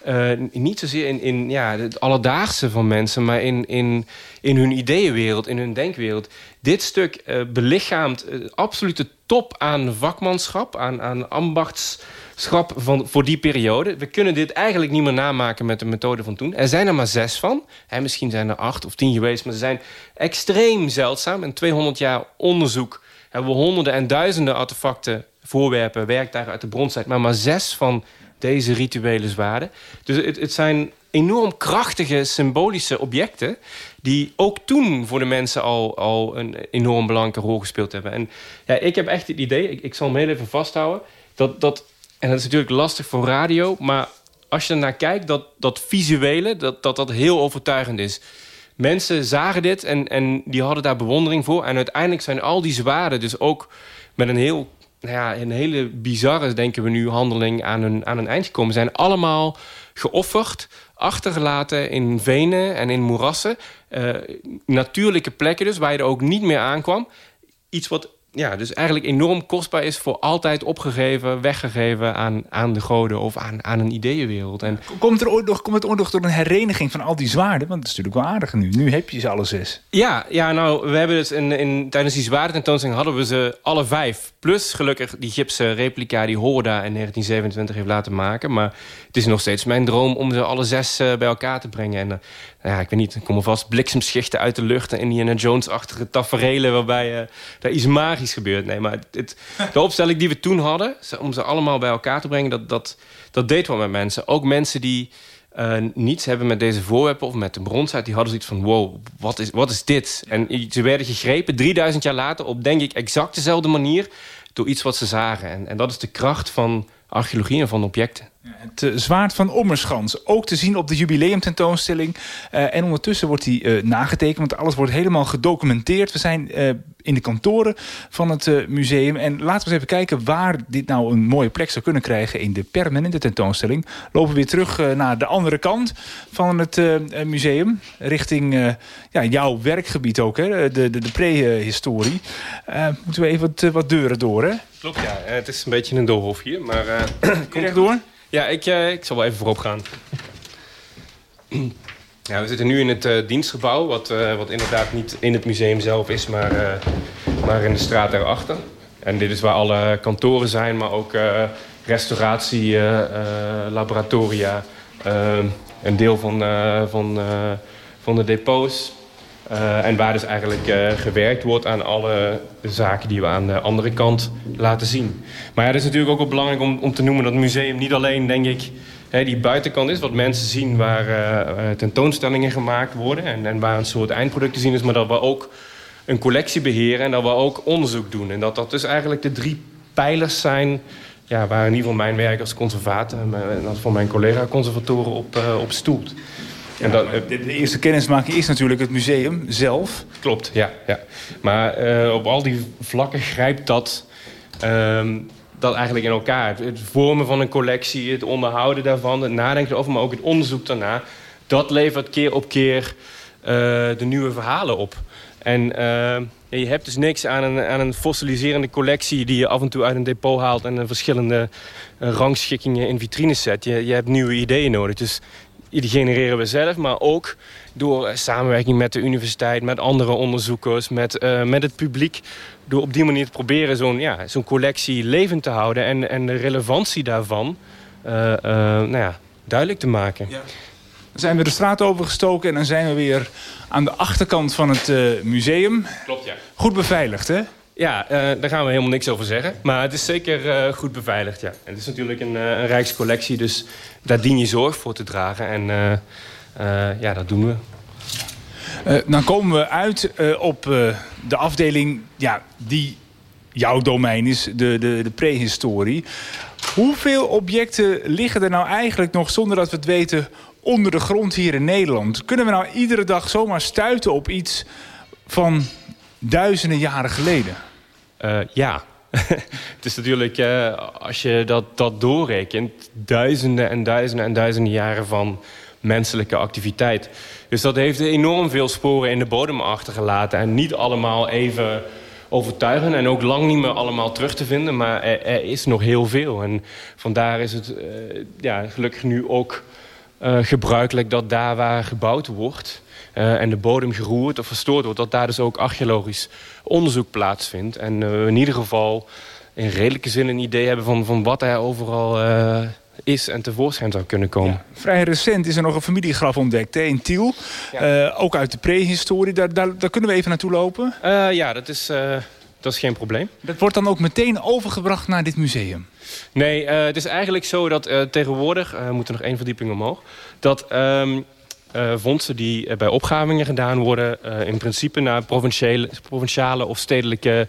eh, niet zozeer in, in ja, het alledaagse van mensen, maar in, in, in hun ideeënwereld, in hun denkwereld. Dit stuk eh, belichaamt eh, absolute top aan vakmanschap, aan, aan ambachtschap van, voor die periode. We kunnen dit eigenlijk niet meer namaken met de methode van toen. Er zijn er maar zes van. Hè, misschien zijn er acht of tien geweest, maar ze zijn extreem zeldzaam. En 200 jaar onderzoek hebben we honderden en duizenden artefacten, voorwerpen, werktuigen uit de bronstijd. Maar maar zes van deze rituele zwaarden. Dus het, het zijn enorm krachtige symbolische objecten... die ook toen voor de mensen al, al een enorm belangrijke rol gespeeld hebben. En ja, ik heb echt het idee, ik, zal hem heel even vasthouden... Dat, dat, en dat is natuurlijk lastig voor radio... maar als je ernaar kijkt, dat, dat visuele, dat, dat dat heel overtuigend is... Mensen zagen dit en, en die hadden daar bewondering voor. En uiteindelijk zijn al die zwaarden dus ook met een heel nou ja, een hele bizarre, denken we nu, handeling aan een, aan een eind gekomen. Zijn allemaal geofferd, achtergelaten in venen en in moerassen. Eh, natuurlijke plekken dus, waar je er ook niet meer aankwam. Iets wat ja, dus eigenlijk enorm kostbaar is voor altijd opgegeven, weggegeven aan, aan de goden of aan, aan een ideeënwereld. En Komt, er ooit nog, komt het ooit nog door een hereniging van al die zwaarden? Want het is natuurlijk wel aardig nu. Nu heb je ze alle zes. Ja, ja nou, we hebben dus in, in, tijdens die zware tentoonstelling hadden we ze alle vijf. Plus gelukkig die gipsen replica die Horda in 1927 heeft laten maken. Maar het is nog steeds mijn droom om ze alle zes eh, bij elkaar te brengen. En eh, ja, ik weet niet, komen vast bliksemschichten uit de lucht... en Indiana Jones-achtige taferelen waarbij eh daar iets magisch gebeurt. Nee, maar het, de opstelling die we toen hadden, om ze allemaal bij elkaar te brengen... dat, dat, dat deed wat met mensen. Ook mensen die eh, niets hebben met deze voorwerpen of met de bronstijd... die hadden zoiets van, wow, wat is, wat is dit? En ze werden gegrepen 3000 jaar later op, denk ik, exact dezelfde manier... door iets wat ze zagen. En, en dat is de kracht van archeologie en van objecten. Het eh, zwaard van Ommerschans. Ook te zien op de jubileumtentoonstelling. Eh, en ondertussen wordt die eh, nagetekend. Want alles wordt helemaal gedocumenteerd. We zijn in de kantoren van het museum. En laten we eens even kijken waar dit nou een mooie plek zou kunnen krijgen in de permanente tentoonstelling. Lopen we weer terug naar de andere kant van het museum. Richting ja, jouw werkgebied ook, hè? de, de, de prehistorie. Eh moeten we even wat, wat deuren door, hè? Klopt, ja. Eh, het is een beetje een doolhof hier, maar... eh, Kom rechtdoor. Ja, ik, eh, ik zal wel even voorop gaan. Ja, we zitten nu in het dienstgebouw, wat, wat inderdaad niet in het museum zelf is, maar, maar in de straat daarachter. En dit is waar alle kantoren zijn, maar ook restauratie, laboratoria, een deel van, van, van de depots. Eh, en waar dus eigenlijk eh, gewerkt wordt aan alle zaken die we aan de andere kant laten zien. Maar ja, het is natuurlijk ook wel belangrijk om, om te noemen dat het museum niet alleen, denk ik, hè, die buitenkant is, wat mensen zien waar eh, tentoonstellingen gemaakt worden en, en waar een soort eindproduct te zien is, maar dat we ook een collectie beheren en dat we ook onderzoek doen. En dat dat dus eigenlijk de drie pijlers zijn ja, waar in ieder geval mijn werk als conservator en dat van mijn collega-conservatoren op, op stoelt. En eh, De, de eerste kennismaking is natuurlijk het museum zelf. Klopt, ja. ja. Maar eh, op al die vlakken grijpt dat, ehm, dat eigenlijk in elkaar. Het, het vormen van een collectie, het onderhouden daarvan, het nadenken erover, maar ook het onderzoek daarna. Dat levert keer op keer eh, de nieuwe verhalen op. En eh, je hebt dus niks aan een, aan een fossiliserende collectie... die je af en toe uit een depot haalt... en een verschillende rangschikkingen in vitrines zet. Je, je hebt nieuwe ideeën nodig. Dus die genereren we zelf, maar ook door eh, samenwerking met de universiteit... met andere onderzoekers, met, uh, met het publiek... door op die manier te proberen zo'n ja, zo'n collectie levend te houden... en, en de relevantie daarvan uh, nou ja, duidelijk te maken. Ja. Dan zijn we de straat overgestoken en dan zijn we weer aan de achterkant van het museum. Klopt, ja. Goed beveiligd, hè? Ja, uh, daar gaan we helemaal niks over zeggen. Maar het is zeker uh, goed beveiligd, ja. En het is natuurlijk een, uh, een rijkscollectie, dus daar dien je zorg voor te dragen. En ja, dat doen we. dan komen we uit op de afdeling ja, die jouw domein is, de, de, de prehistorie. Hoeveel objecten liggen er nou eigenlijk nog, zonder dat we het weten, onder de grond hier in Nederland? Kunnen we nou iedere dag zomaar stuiten op iets van duizenden jaren geleden? Uh, ja. het is natuurlijk, uh, als je dat, dat doorrekent... duizenden en duizenden en duizenden jaren van menselijke activiteit. Dus dat heeft enorm veel sporen in de bodem achtergelaten. En niet allemaal even overtuigend en ook lang niet meer allemaal terug te vinden. Maar er, er is nog heel veel. En vandaar is het uh, ja, gelukkig nu ook gebruikelijk dat daar waar gebouwd wordt... Uh, en de bodem geroerd of verstoord wordt... dat daar dus ook archeologisch onderzoek plaatsvindt. En uh, in ieder geval in redelijke zin een idee hebben... van, van wat er overal uh, is en tevoorschijn zou kunnen komen. Ja. Vrij recent is er nog een familiegraf ontdekt hè, in Tiel. Ja. ook uit de prehistorie. Daar, daar, daar, kunnen we even naartoe lopen? ja, dat is... Dat is geen probleem. Dat wordt dan ook meteen overgebracht naar dit museum? Nee, het is eigenlijk zo dat tegenwoordig... We moeten nog één verdieping omhoog... dat um, uh, vondsten die bij opgravingen gedaan worden... Uh, in principe naar provinciale, provinciale of stedelijke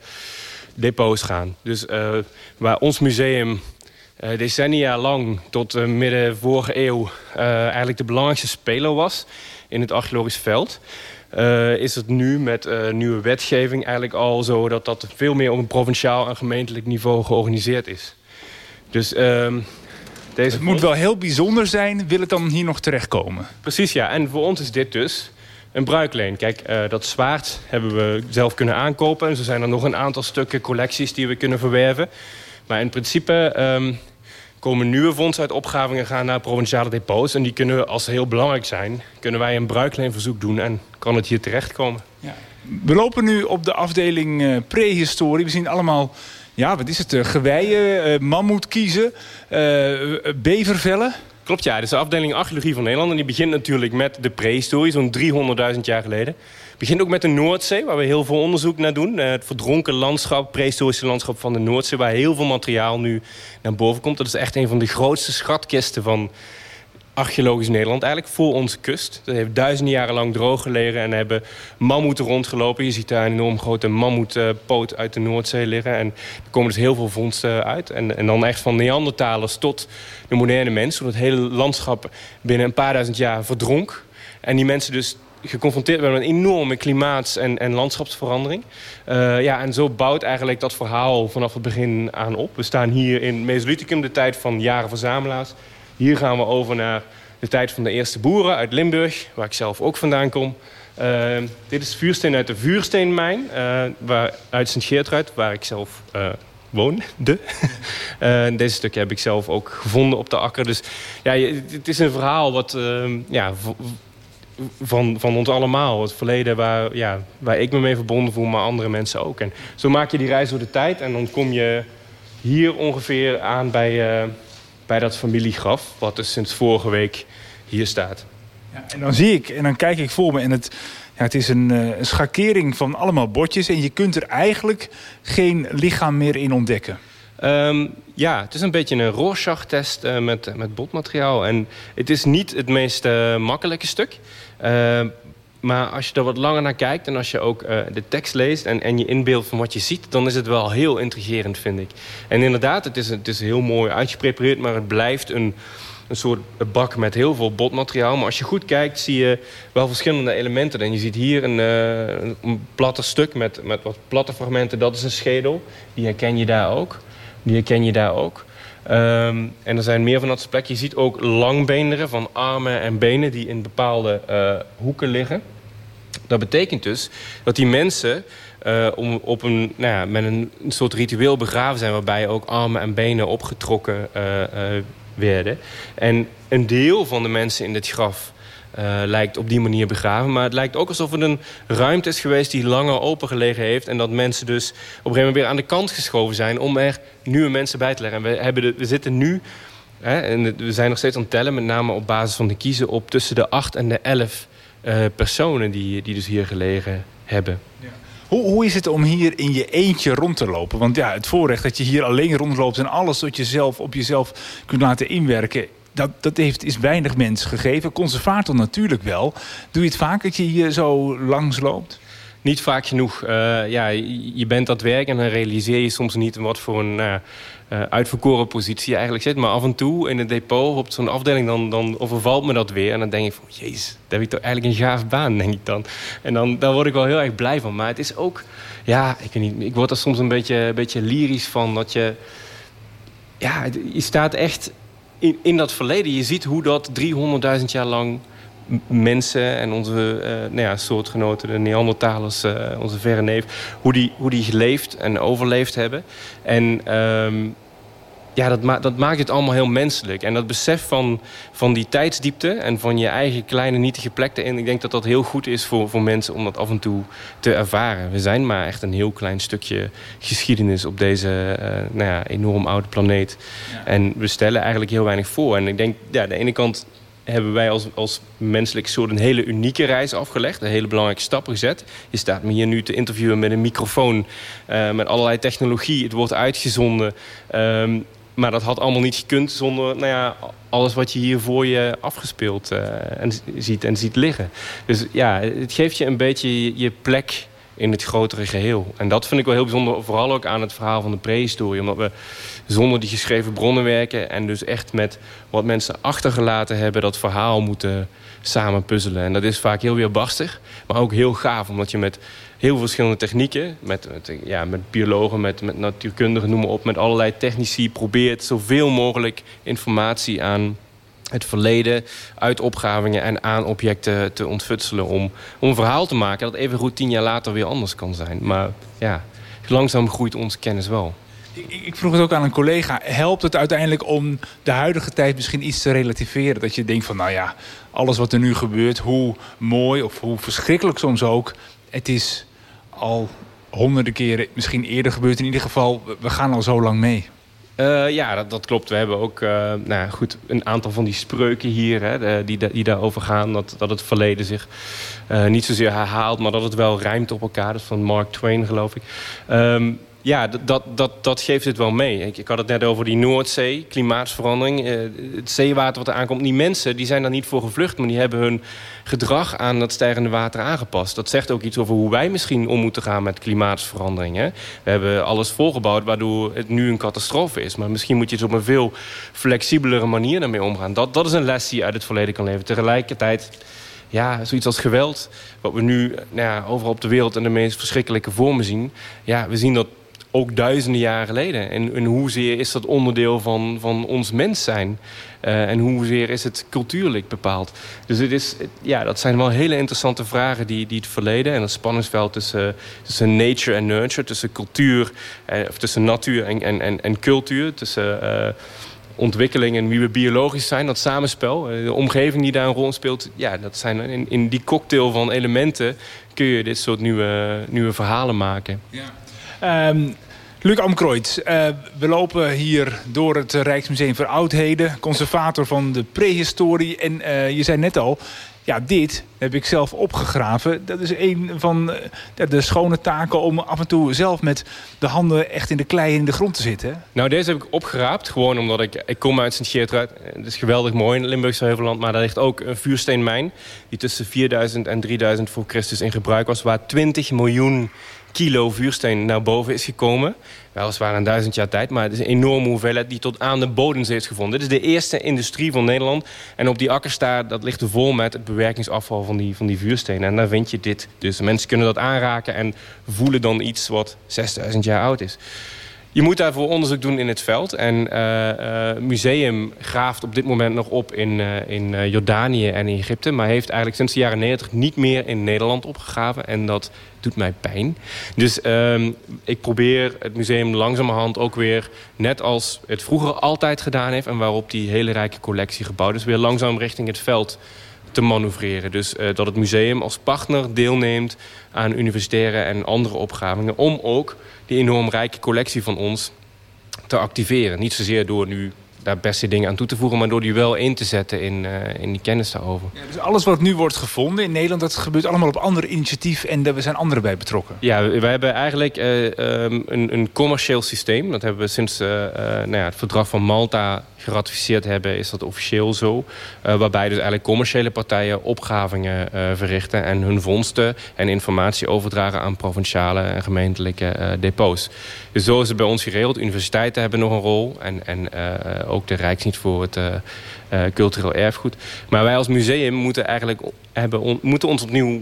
depots gaan. Dus waar ons museum decennia lang tot midden vorige eeuw... eigenlijk de belangrijkste speler was in het archeologisch veld... is het nu met nieuwe wetgeving eigenlijk al zo... dat dat veel meer op een provinciaal en gemeentelijk niveau georganiseerd is. Dus... Ehm, deze het moet wel heel bijzonder zijn, wil het dan hier nog terechtkomen? Precies, ja. En voor ons is dit dus een bruikleen. Kijk, uh, dat zwaard hebben we zelf kunnen aankopen. En zo zijn er nog een aantal stukken collecties die we kunnen verwerven. Maar in principe um, komen nieuwe fondsen uit opgravingen gaan naar provinciale depots. En die kunnen, als ze heel belangrijk zijn, kunnen wij een bruikleenverzoek doen en kan het hier terechtkomen. Ja. We lopen nu op de afdeling uh, prehistorie. We zien allemaal ja, wat is het? Uh, geweien, uh, mammoetkiezen, uh, bevervellen. Klopt, ja. Is de afdeling archeologie van Nederland. En die begint natuurlijk met de prehistorie, zo'n 300.000 jaar geleden. Begint ook met de Noordzee, waar we heel veel onderzoek naar doen. het verdronken landschap, prehistorische landschap van de Noordzee... waar heel veel materiaal nu naar boven komt. Dat is echt een van de grootste schatkisten van archeologisch Nederland, eigenlijk voor onze kust. Dat heeft duizenden jaren lang droog gelegen en hebben mammoeten rondgelopen. Je ziet daar een enorm grote mammoetpoot uit de Noordzee liggen. En er komen dus heel veel vondsten uit. En, en dan echt van Neandertalers tot de moderne mens. Hoe het hele landschap binnen een paar duizend jaar verdronk. En die mensen dus geconfronteerd werden met een enorme klimaats- en, en landschapsverandering. Uh, ja, en zo bouwt eigenlijk dat verhaal vanaf het begin aan op. We staan hier in Mesolithicum, de tijd van jaren verzamelaars. Hier gaan we over naar de tijd van de eerste boeren uit Limburg, waar ik zelf ook vandaan kom. Uh, dit is vuursteen uit de vuursteenmijn, uh, waar, uit Sint-Geertruid, waar ik zelf uh, woon. De. deze stukken heb ik zelf ook gevonden op de akker. Dus ja, het is een verhaal wat ehm, ja, van, van ons allemaal. Het verleden waar, ja, waar ik me mee verbonden voel, maar andere mensen ook. En zo maak je die reis door de tijd en dan kom je hier ongeveer aan bij bij dat familiegraf, wat dus sinds vorige week hier staat. Ja, en dan zie ik, en dan kijk ik voor me en het, ja, het is een, uh, een schakering van allemaal bordjes... en je kunt er eigenlijk geen lichaam meer in ontdekken. Um, ja, het is een beetje een Rorschach-test uh, met, met botmateriaal. En het is niet het meest uh, makkelijke stuk. Uh, maar als je er wat langer naar kijkt en als je ook uh, de tekst leest... En, en je inbeeldt van wat je ziet, dan is het wel heel intrigerend, vind ik. En inderdaad, het is, het is heel mooi uitgeprepareerd... maar het blijft een, een soort bak met heel veel botmateriaal. Maar als je goed kijkt, zie je wel verschillende elementen. En je ziet hier een, uh, een platte stuk met, met wat platte fragmenten. Dat is een schedel. Die herken je daar ook. Die herken je daar ook. Um, en er zijn meer van dat soort. Je ziet ook langbeenderen van armen en benen die in bepaalde uh, hoeken liggen. Dat betekent dus dat die mensen uh, om op een, nou ja, met een, soort ritueel begraven zijn... waarbij ook armen en benen opgetrokken uh, werden. En een deel van de mensen in dit graf uh, lijkt op die manier begraven. Maar het lijkt ook alsof er een ruimte is geweest die langer opengelegen heeft. En dat mensen dus op een gegeven moment weer aan de kant geschoven zijn... om er nieuwe mensen bij te leggen. En we, hebben de, we zitten nu, hè, en we zijn nog steeds aan het tellen... met name op basis van de kiezen op tussen de 8 en de 11 uh, personen... Die, die dus hier gelegen hebben. Ja. Hoe, hoe, is het om hier in je eentje rond te lopen? Want ja, het voorrecht dat je hier alleen rondloopt... en alles tot jezelf, op jezelf kunt laten inwerken dat, dat heeft, is weinig mensen gegeven. Conservator natuurlijk wel. Doe je het vaak dat je hier zo langs loopt? Niet vaak genoeg. Uh, ja, je bent aan het werk en dan realiseer je soms niet... wat voor een uh, uitverkoren positie je eigenlijk zit. Maar af en toe in het depot op zo'n afdeling... Dan, dan overvalt me dat weer. En dan denk ik van, jezus, daar heb ik toch eigenlijk een gaaf baan, denk ik dan. En dan, daar word ik wel heel erg blij van. Maar het is ook... Ja, ik weet niet, ik word er soms een beetje, een beetje lyrisch van dat je... Ja, je staat echt in, in dat verleden. Je ziet hoe dat 300.000 jaar lang mensen en onze uh, nou ja, soortgenoten, de Neandertalers, uh, onze verre neef, hoe die, hoe die geleefd en overleefd hebben. En um, ja, dat, ma dat, maakt het allemaal heel menselijk. En dat besef van, van die tijdsdiepte en van je eigen kleine nietige plek erin... ik denk dat dat heel goed is voor, voor mensen om dat af en toe te ervaren. We zijn maar echt een heel klein stukje geschiedenis op deze uh, nou ja, enorm oude planeet. Ja. En we stellen eigenlijk heel weinig voor. En ik denk, ja, aan de ene kant hebben wij als, als menselijk soort een hele unieke reis afgelegd. Een hele belangrijke stap gezet. Je staat me hier nu te interviewen met een microfoon. Uh, met allerlei technologie. Het wordt uitgezonden. Um, maar dat had allemaal niet gekund zonder nou ja, alles wat je hier voor je afgespeeld uh, en ziet en ziet liggen. Dus ja, het geeft je een beetje je, je plek in het grotere geheel. En dat vind ik wel heel bijzonder, vooral ook aan het verhaal van de prehistorie. Omdat we zonder die geschreven bronnen werken... en dus echt met wat mensen achtergelaten hebben... dat verhaal moeten samen puzzelen. En dat is vaak heel weerbarstig, maar ook heel gaaf. Omdat je met heel verschillende technieken... met, met, ja, met biologen, met, met natuurkundigen, noem maar op... met allerlei technici probeert zoveel mogelijk informatie aan het verleden uit opgravingen en aan objecten te ontfutselen... om, om een verhaal te maken dat even goed tien jaar later weer anders kan zijn. Maar ja, langzaam groeit onze kennis wel. Ik, vroeg het ook aan een collega. Helpt het uiteindelijk om de huidige tijd misschien iets te relativeren? Dat je denkt van, nou ja, alles wat er nu gebeurt... hoe mooi of hoe verschrikkelijk soms ook... het is al honderden keren misschien eerder gebeurd. In ieder geval, we gaan al zo lang mee. Uh, ja, dat, dat, klopt. We hebben ook uh, nou, goed, een aantal van die spreuken hier... Hè, die, die daarover gaan. Dat, dat het verleden zich uh, niet zozeer herhaalt... maar dat het wel rijmt op elkaar. Dat is van Mark Twain, geloof ik. Um, ja, dat, dat, dat geeft het wel mee. Ik, had het net over die Noordzee, klimaatsverandering. Uh, het zeewater wat er aankomt. Die mensen die zijn daar niet voor gevlucht... maar die hebben hun gedrag aan dat stijgende water aangepast. Dat zegt ook iets over hoe wij misschien om moeten gaan met klimaatsverandering. Hè? We hebben alles volgebouwd waardoor het nu een catastrofe is. Maar misschien moet je het op een veel flexibelere manier daarmee omgaan. Dat, dat is een les die je uit het verleden kan leveren. Tegelijkertijd ja, zoiets als geweld, wat we nu nou ja, overal op de wereld in de meest verschrikkelijke vormen zien. Ja, we zien dat ook duizenden jaren geleden. En, en hoezeer is dat onderdeel van, van ons mens zijn? Uh, en hoezeer is het cultuurlijk bepaald? Dus het is, ja, dat zijn wel hele interessante vragen die, die het verleden... en het spanningsveld tussen, tussen nature en nurture... tussen cultuur, eh, of tussen natuur en, en, en, en cultuur... tussen uh, ontwikkeling en wie we biologisch zijn, dat samenspel... de omgeving die daar een rol speelt... ja, dat zijn in, in die cocktail van elementen... kun je dit soort nieuwe, nieuwe verhalen maken. Ja. Um, Luc Amkroit, uh, we lopen hier door het Rijksmuseum voor Oudheden. Conservator van de prehistorie. En uh, je zei net al, ja, dit heb ik zelf opgegraven. Dat is een van de, de schone taken om af en toe zelf met de handen echt in de klei in de grond te zitten. Nou, deze heb ik opgeraapt. Gewoon omdat ik, ik kom uit Sint-Geertruid. Het is geweldig mooi in Limburgse Heuvelland. Maar daar ligt ook een vuursteenmijn. Die tussen 4000 en 3000 voor Christus in gebruik was. Waar 20 miljoen kilo vuursteen naar boven is gekomen. Weliswaar een duizend jaar tijd, maar het is een enorme hoeveelheid... die tot aan de bodemzee is gevonden. Dit is de eerste industrie van Nederland. En op die akkers daar, dat ligt er vol met het bewerkingsafval van die, van die vuurstenen. En daar vind je dit. Dus mensen kunnen dat aanraken en voelen dan iets wat 6000 jaar oud is. Je moet daarvoor onderzoek doen in het veld. En uh, museum graaft op dit moment nog op in, in Jordanië en in Egypte. Maar heeft eigenlijk sinds de jaren 90 niet meer in Nederland opgegraven. En dat doet mij pijn. Dus ehm, ik probeer het museum langzamerhand ook weer... net als het vroeger altijd gedaan heeft... en waarop die hele rijke collectie gebouwd is... weer langzaam richting het veld te manoeuvreren. Dus dat het museum als partner deelneemt aan universitaire en andere opgravingen... om ook die enorm rijke collectie van ons te activeren. Niet zozeer door nu daar beste dingen aan toe te voegen... maar door die wel in te zetten in, uh, in die kennis daarover. Ja, dus alles wat nu wordt gevonden in Nederland... dat gebeurt allemaal op andere initiatief en daar zijn anderen bij betrokken? Ja, we, hebben eigenlijk uh, um, een, een, commercieel systeem. Dat hebben we sinds uh, nou ja, het verdrag van Malta geratificeerd hebben... is dat officieel zo. waarbij dus eigenlijk commerciële partijen opgavingen verrichten... en hun vondsten en informatie overdragen aan provinciale en gemeentelijke depots. Dus zo is het bij ons geregeld. Universiteiten hebben nog een rol en, en ook de Rijksdienst voor het uh, uh, cultureel erfgoed. Maar wij als museum moeten, eigenlijk, hebben moeten ons opnieuw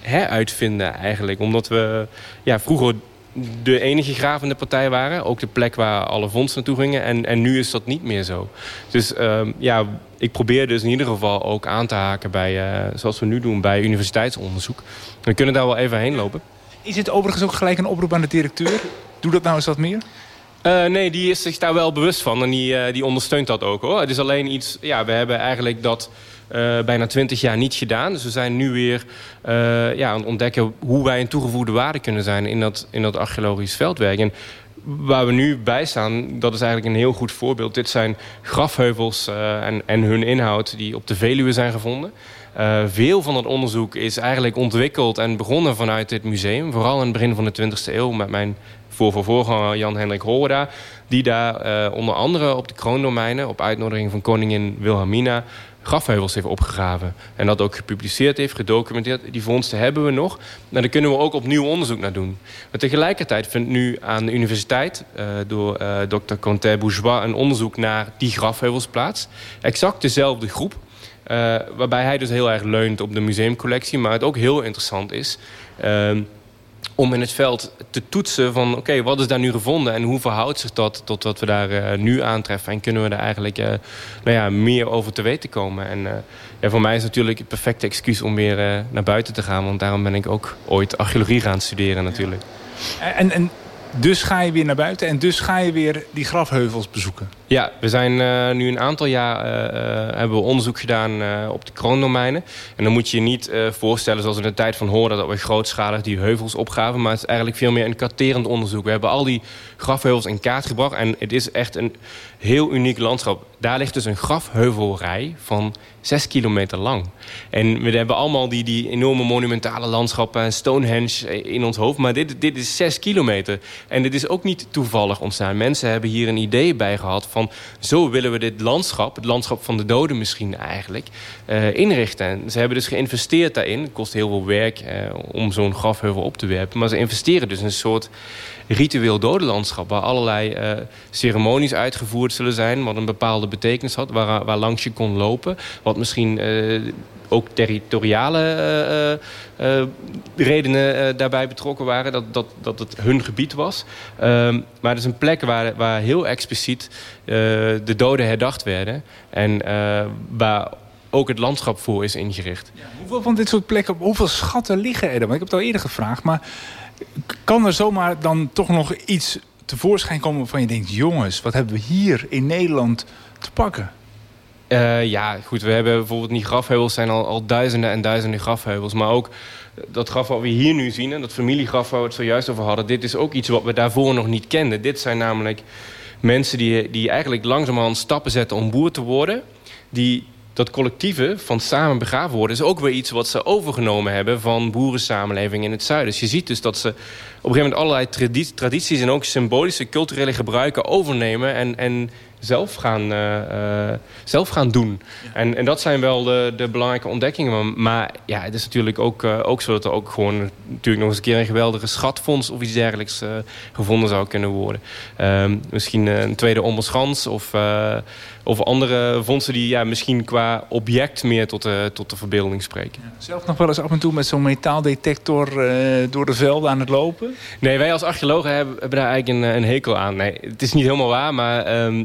heruitvinden eigenlijk. Omdat we ja, vroeger de enige gravende partij waren. Ook de plek waar alle fondsen naartoe gingen. En, en nu is dat niet meer zo. Dus uh, ja, ik probeer dus in ieder geval ook aan te haken bij, zoals we nu doen, bij universiteitsonderzoek. We kunnen daar wel even heen lopen. Is het overigens ook gelijk een oproep aan de directeur? Doe dat nou eens wat meer? Uh, nee, die is zich daar wel bewust van en die, uh, die ondersteunt dat ook. hoor. Het is alleen iets, ja, we hebben eigenlijk dat uh, bijna twintig jaar niet gedaan. Dus we zijn nu weer ja, aan het ontdekken hoe wij een toegevoegde waarde kunnen zijn in dat, in dat archeologisch veldwerk. En waar we nu bij staan, dat is eigenlijk een heel goed voorbeeld. Dit zijn grafheuvels en, en hun inhoud die op de Veluwe zijn gevonden. Veel van dat onderzoek is eigenlijk ontwikkeld en begonnen vanuit dit museum. Vooral in het begin van de 20e eeuw met mijn voor voor voorganger Jan-Hendrik Hoorda... die daar uh, onder andere op de kroondomeinen... op uitnodiging van koningin Wilhelmina grafheuvels heeft opgegraven. En dat ook gepubliceerd heeft, gedocumenteerd. Die vondsten hebben we nog. Nou, daar kunnen we ook opnieuw onderzoek naar doen. Maar tegelijkertijd vindt nu aan de universiteit... Uh, door uh, dokter Conté Bourgeois een onderzoek naar die grafheuvels plaats. Exact dezelfde groep. Waarbij hij dus heel erg leunt op de museumcollectie. Maar het ook heel interessant is... Om in het veld te toetsen van... oké, wat is daar nu gevonden en hoe verhoudt zich dat tot wat we daar uh, nu aantreffen... en kunnen we daar eigenlijk uh, nou ja, meer over te weten komen. En uh, ja, voor mij is het natuurlijk het perfecte excuus om weer naar buiten te gaan... want daarom ben ik ook ooit archeologie gaan studeren natuurlijk. En, en dus ga je weer naar buiten en dus ga je weer die grafheuvels bezoeken? Ja, we zijn uh, nu een aantal jaar uh, hebben we onderzoek gedaan op de kroondomeinen. En dan moet je je niet voorstellen zoals in de tijd van horen... dat we grootschalig die heuvels opgaven. Maar het is eigenlijk veel meer een karterend onderzoek. We hebben al die grafheuvels in kaart gebracht. En het is echt een heel uniek landschap. Daar ligt dus een grafheuvelrij van zes kilometer lang. En we hebben allemaal die, die enorme monumentale landschappen... en Stonehenge in ons hoofd. Maar dit, dit is zes kilometer. En dit is ook niet toevallig ontstaan. Mensen hebben hier een idee bij gehad van zo willen we dit landschap, het landschap van de doden misschien eigenlijk, uh, inrichten. En ze hebben dus geïnvesteerd daarin. Het kost heel veel werk uh, om zo'n grafheuvel op te werpen. Maar ze investeren dus een soort ritueel dodenlandschap... waar allerlei uh, ceremonies uitgevoerd zullen zijn... wat een bepaalde betekenis had, waar, waar langs je kon lopen. Wat misschien ook territoriale uh, redenen daarbij betrokken waren. Dat, dat, dat het hun gebied was. Um, maar het is een plek waar, waar heel expliciet de doden herdacht werden. En waar ook het landschap voor is ingericht. Hoeveel van dit soort plekken, hoeveel schatten liggen er dan? Ik heb het al eerder gevraagd, maar kan er zomaar dan toch nog iets tevoorschijn komen waarvan je denkt... jongens, wat hebben we hier in Nederland te pakken? Uh, ja, goed, we hebben bijvoorbeeld die grafheuvels zijn al, al duizenden en duizenden grafheuvels. Maar ook dat graf wat we hier nu zien, en dat familiegraf waar we het zojuist over hadden... dit is ook iets wat we daarvoor nog niet kenden. Dit zijn namelijk mensen die, die eigenlijk langzamerhand stappen zetten om boer te worden... die dat collectieve van samen begraven worden... is ook weer iets wat ze overgenomen hebben van boerensamenleving in het zuiden. Dus je ziet dus dat ze op een gegeven moment allerlei tradities... en ook symbolische, culturele gebruiken overnemen... en, en zelf gaan, uh, uh, zelf gaan doen. Ja. En, en dat zijn wel de, de belangrijke ontdekkingen. Maar, ja, het is natuurlijk ook, uh, ook zo dat er ook gewoon natuurlijk nog eens een keer een geweldige schatfonds of iets dergelijks gevonden zou kunnen worden. Ehm, misschien een tweede Ommelschans of of andere vondsten die ja, misschien qua object meer tot de, tot de verbeelding spreken. Zelf nog wel eens af en toe met zo'n metaaldetector eh, door de velden aan het lopen? Nee, wij als archeologen hebben, hebben daar eigenlijk een, een hekel aan. Nee, het is niet helemaal waar, maar ehm,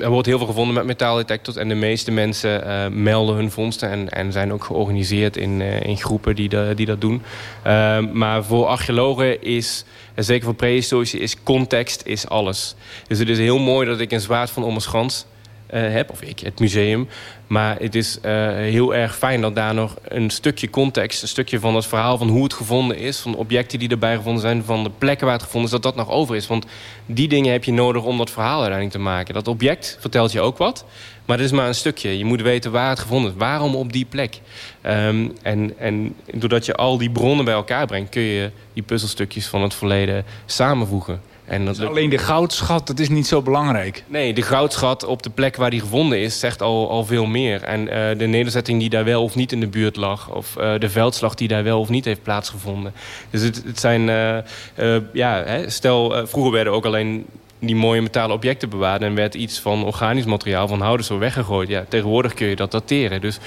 er wordt heel veel gevonden met metaaldetectors. En de meeste mensen eh, melden hun vondsten en, en zijn ook georganiseerd in, eh, in groepen die, de, die dat doen. Ehm, maar voor archeologen is, en zeker voor prehistorici, is context is alles. Dus het is heel mooi dat ik een zwaard van Ommerschans heb, of ik, het museum. Maar het is eh, heel erg fijn dat daar nog een stukje context... een stukje van het verhaal van hoe het gevonden is... van de objecten die erbij gevonden zijn... van de plekken waar het gevonden is, dat dat nog over is. Want die dingen heb je nodig om dat verhaal uiteindelijk te maken. Dat object vertelt je ook wat, maar dat is maar een stukje. Je moet weten waar het gevonden is. Waarom op die plek? Um, en, en doordat je al die bronnen bij elkaar brengt... kun je die puzzelstukjes van het verleden samenvoegen. En dat dus alleen de goudschat, dat is niet zo belangrijk. Nee, de goudschat op de plek waar die gevonden is, zegt al, al veel meer. En uh, de nederzetting die daar wel of niet in de buurt lag... of uh, de veldslag die daar wel of niet heeft plaatsgevonden. Dus het, het zijn... Uh, ja, hè, stel, vroeger werden ook alleen die mooie metalen objecten bewaard... en werd iets van organisch materiaal, van houden zo weggegooid. Ja, tegenwoordig kun je dat dateren. Dus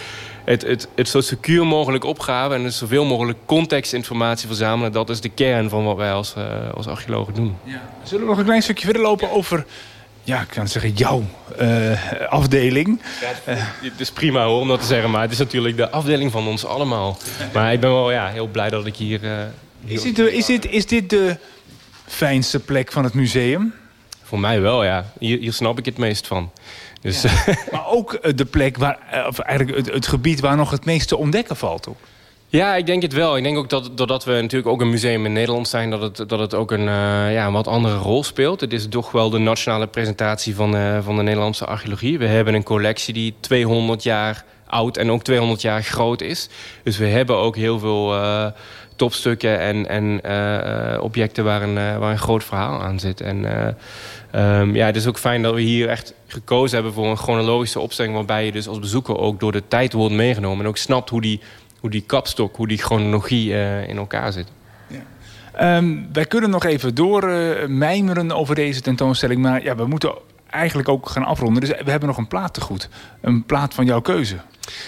het, het, het zo secuur mogelijk opgraven... en zoveel mogelijk contextinformatie verzamelen... dat is de kern van wat wij als, uh, als archeologen doen. Ja. Zullen we nog een klein stukje verder lopen over... Ja, ik kan zeggen, jouw uh, afdeling. Ja, het, is prima hoor, om dat te zeggen. Maar het is natuurlijk de afdeling van ons allemaal. Maar ik ben wel ja, heel blij dat ik hier... Uh, is, dit de, is, dit, is dit de fijnste plek van het museum? Voor mij wel, ja. Hier, hier snap ik het meest van. Dus, ja. maar ook eh, de plek, waar, eh, of eigenlijk het, het, gebied waar nog het meeste te ontdekken valt ook. Ja, ik denk het wel. Ik denk ook dat doordat we natuurlijk ook een museum in Nederland zijn... dat het, dat het ook een, uh, ja, een wat andere rol speelt. Het is toch wel de nationale presentatie van, uh, van de Nederlandse archeologie. We hebben een collectie die 200 jaar oud en ook 200 jaar groot is. Dus we hebben ook heel veel uh, topstukken en, en objecten waar een, waar een groot verhaal aan zit. En Um, ja, het is ook fijn dat we hier echt gekozen hebben voor een chronologische opstelling... waarbij je dus als bezoeker ook door de tijd wordt meegenomen... en ook snapt hoe die, hoe die kapstok, hoe die chronologie in elkaar zit. Um, wij kunnen nog even doormijmeren uh, over deze tentoonstelling... maar ja, we moeten eigenlijk ook gaan afronden. Dus we hebben nog een plaat te goed. Een plaat van jouw keuze.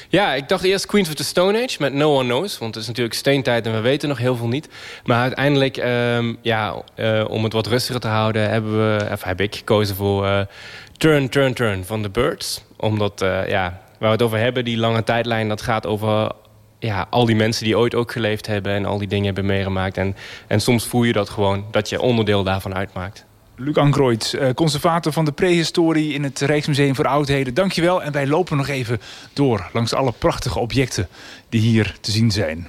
Ja, ik dacht eerst Queens of the Stone Age met No One Knows. Want het is natuurlijk steentijd en we weten nog heel veel niet. Maar uiteindelijk, um, ja, uh, om het wat rustiger te houden... Hebben we, of heb ik gekozen voor uh, Turn, Turn, Turn van The Birds. Omdat, uh, ja, waar we het over hebben, die lange tijdlijn... dat gaat over ja, al die mensen die ooit ook geleefd hebben... en al die dingen hebben meegemaakt. En, en soms voel je dat gewoon, dat je onderdeel daarvan uitmaakt. Luc Ankroyd, eh, conservator van de prehistorie in het Rijksmuseum voor Oudheden. Dankjewel en wij lopen nog even door langs alle prachtige objecten die hier te zien zijn.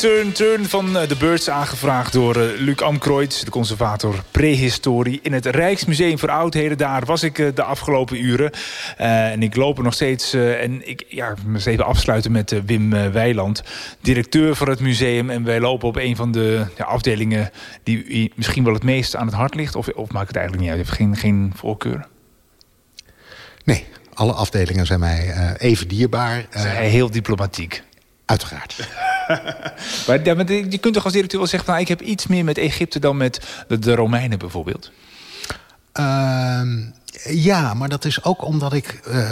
Turn, turn, van eh, de Birds aangevraagd door uh, Luc Amkroit, de conservator prehistorie. In het Rijksmuseum voor Oudheden, daar was ik uh, de afgelopen uren. en ik loop er nog steeds. en ik ja, eens even afsluiten met Wim Weiland, directeur van het museum. En wij lopen op een van de ja, afdelingen die u misschien wel het meest aan het hart ligt. Of, of maakt het eigenlijk niet uit? Heeft geen, geen voorkeur? Nee, alle afdelingen zijn mij even dierbaar. Zijn heel diplomatiek. Uiteraard. maar, je kunt toch als directeur wel zeggen... Nou, ik heb iets meer met Egypte dan met de, Romeinen bijvoorbeeld? Uh, ja, maar dat is ook omdat ik... Uh,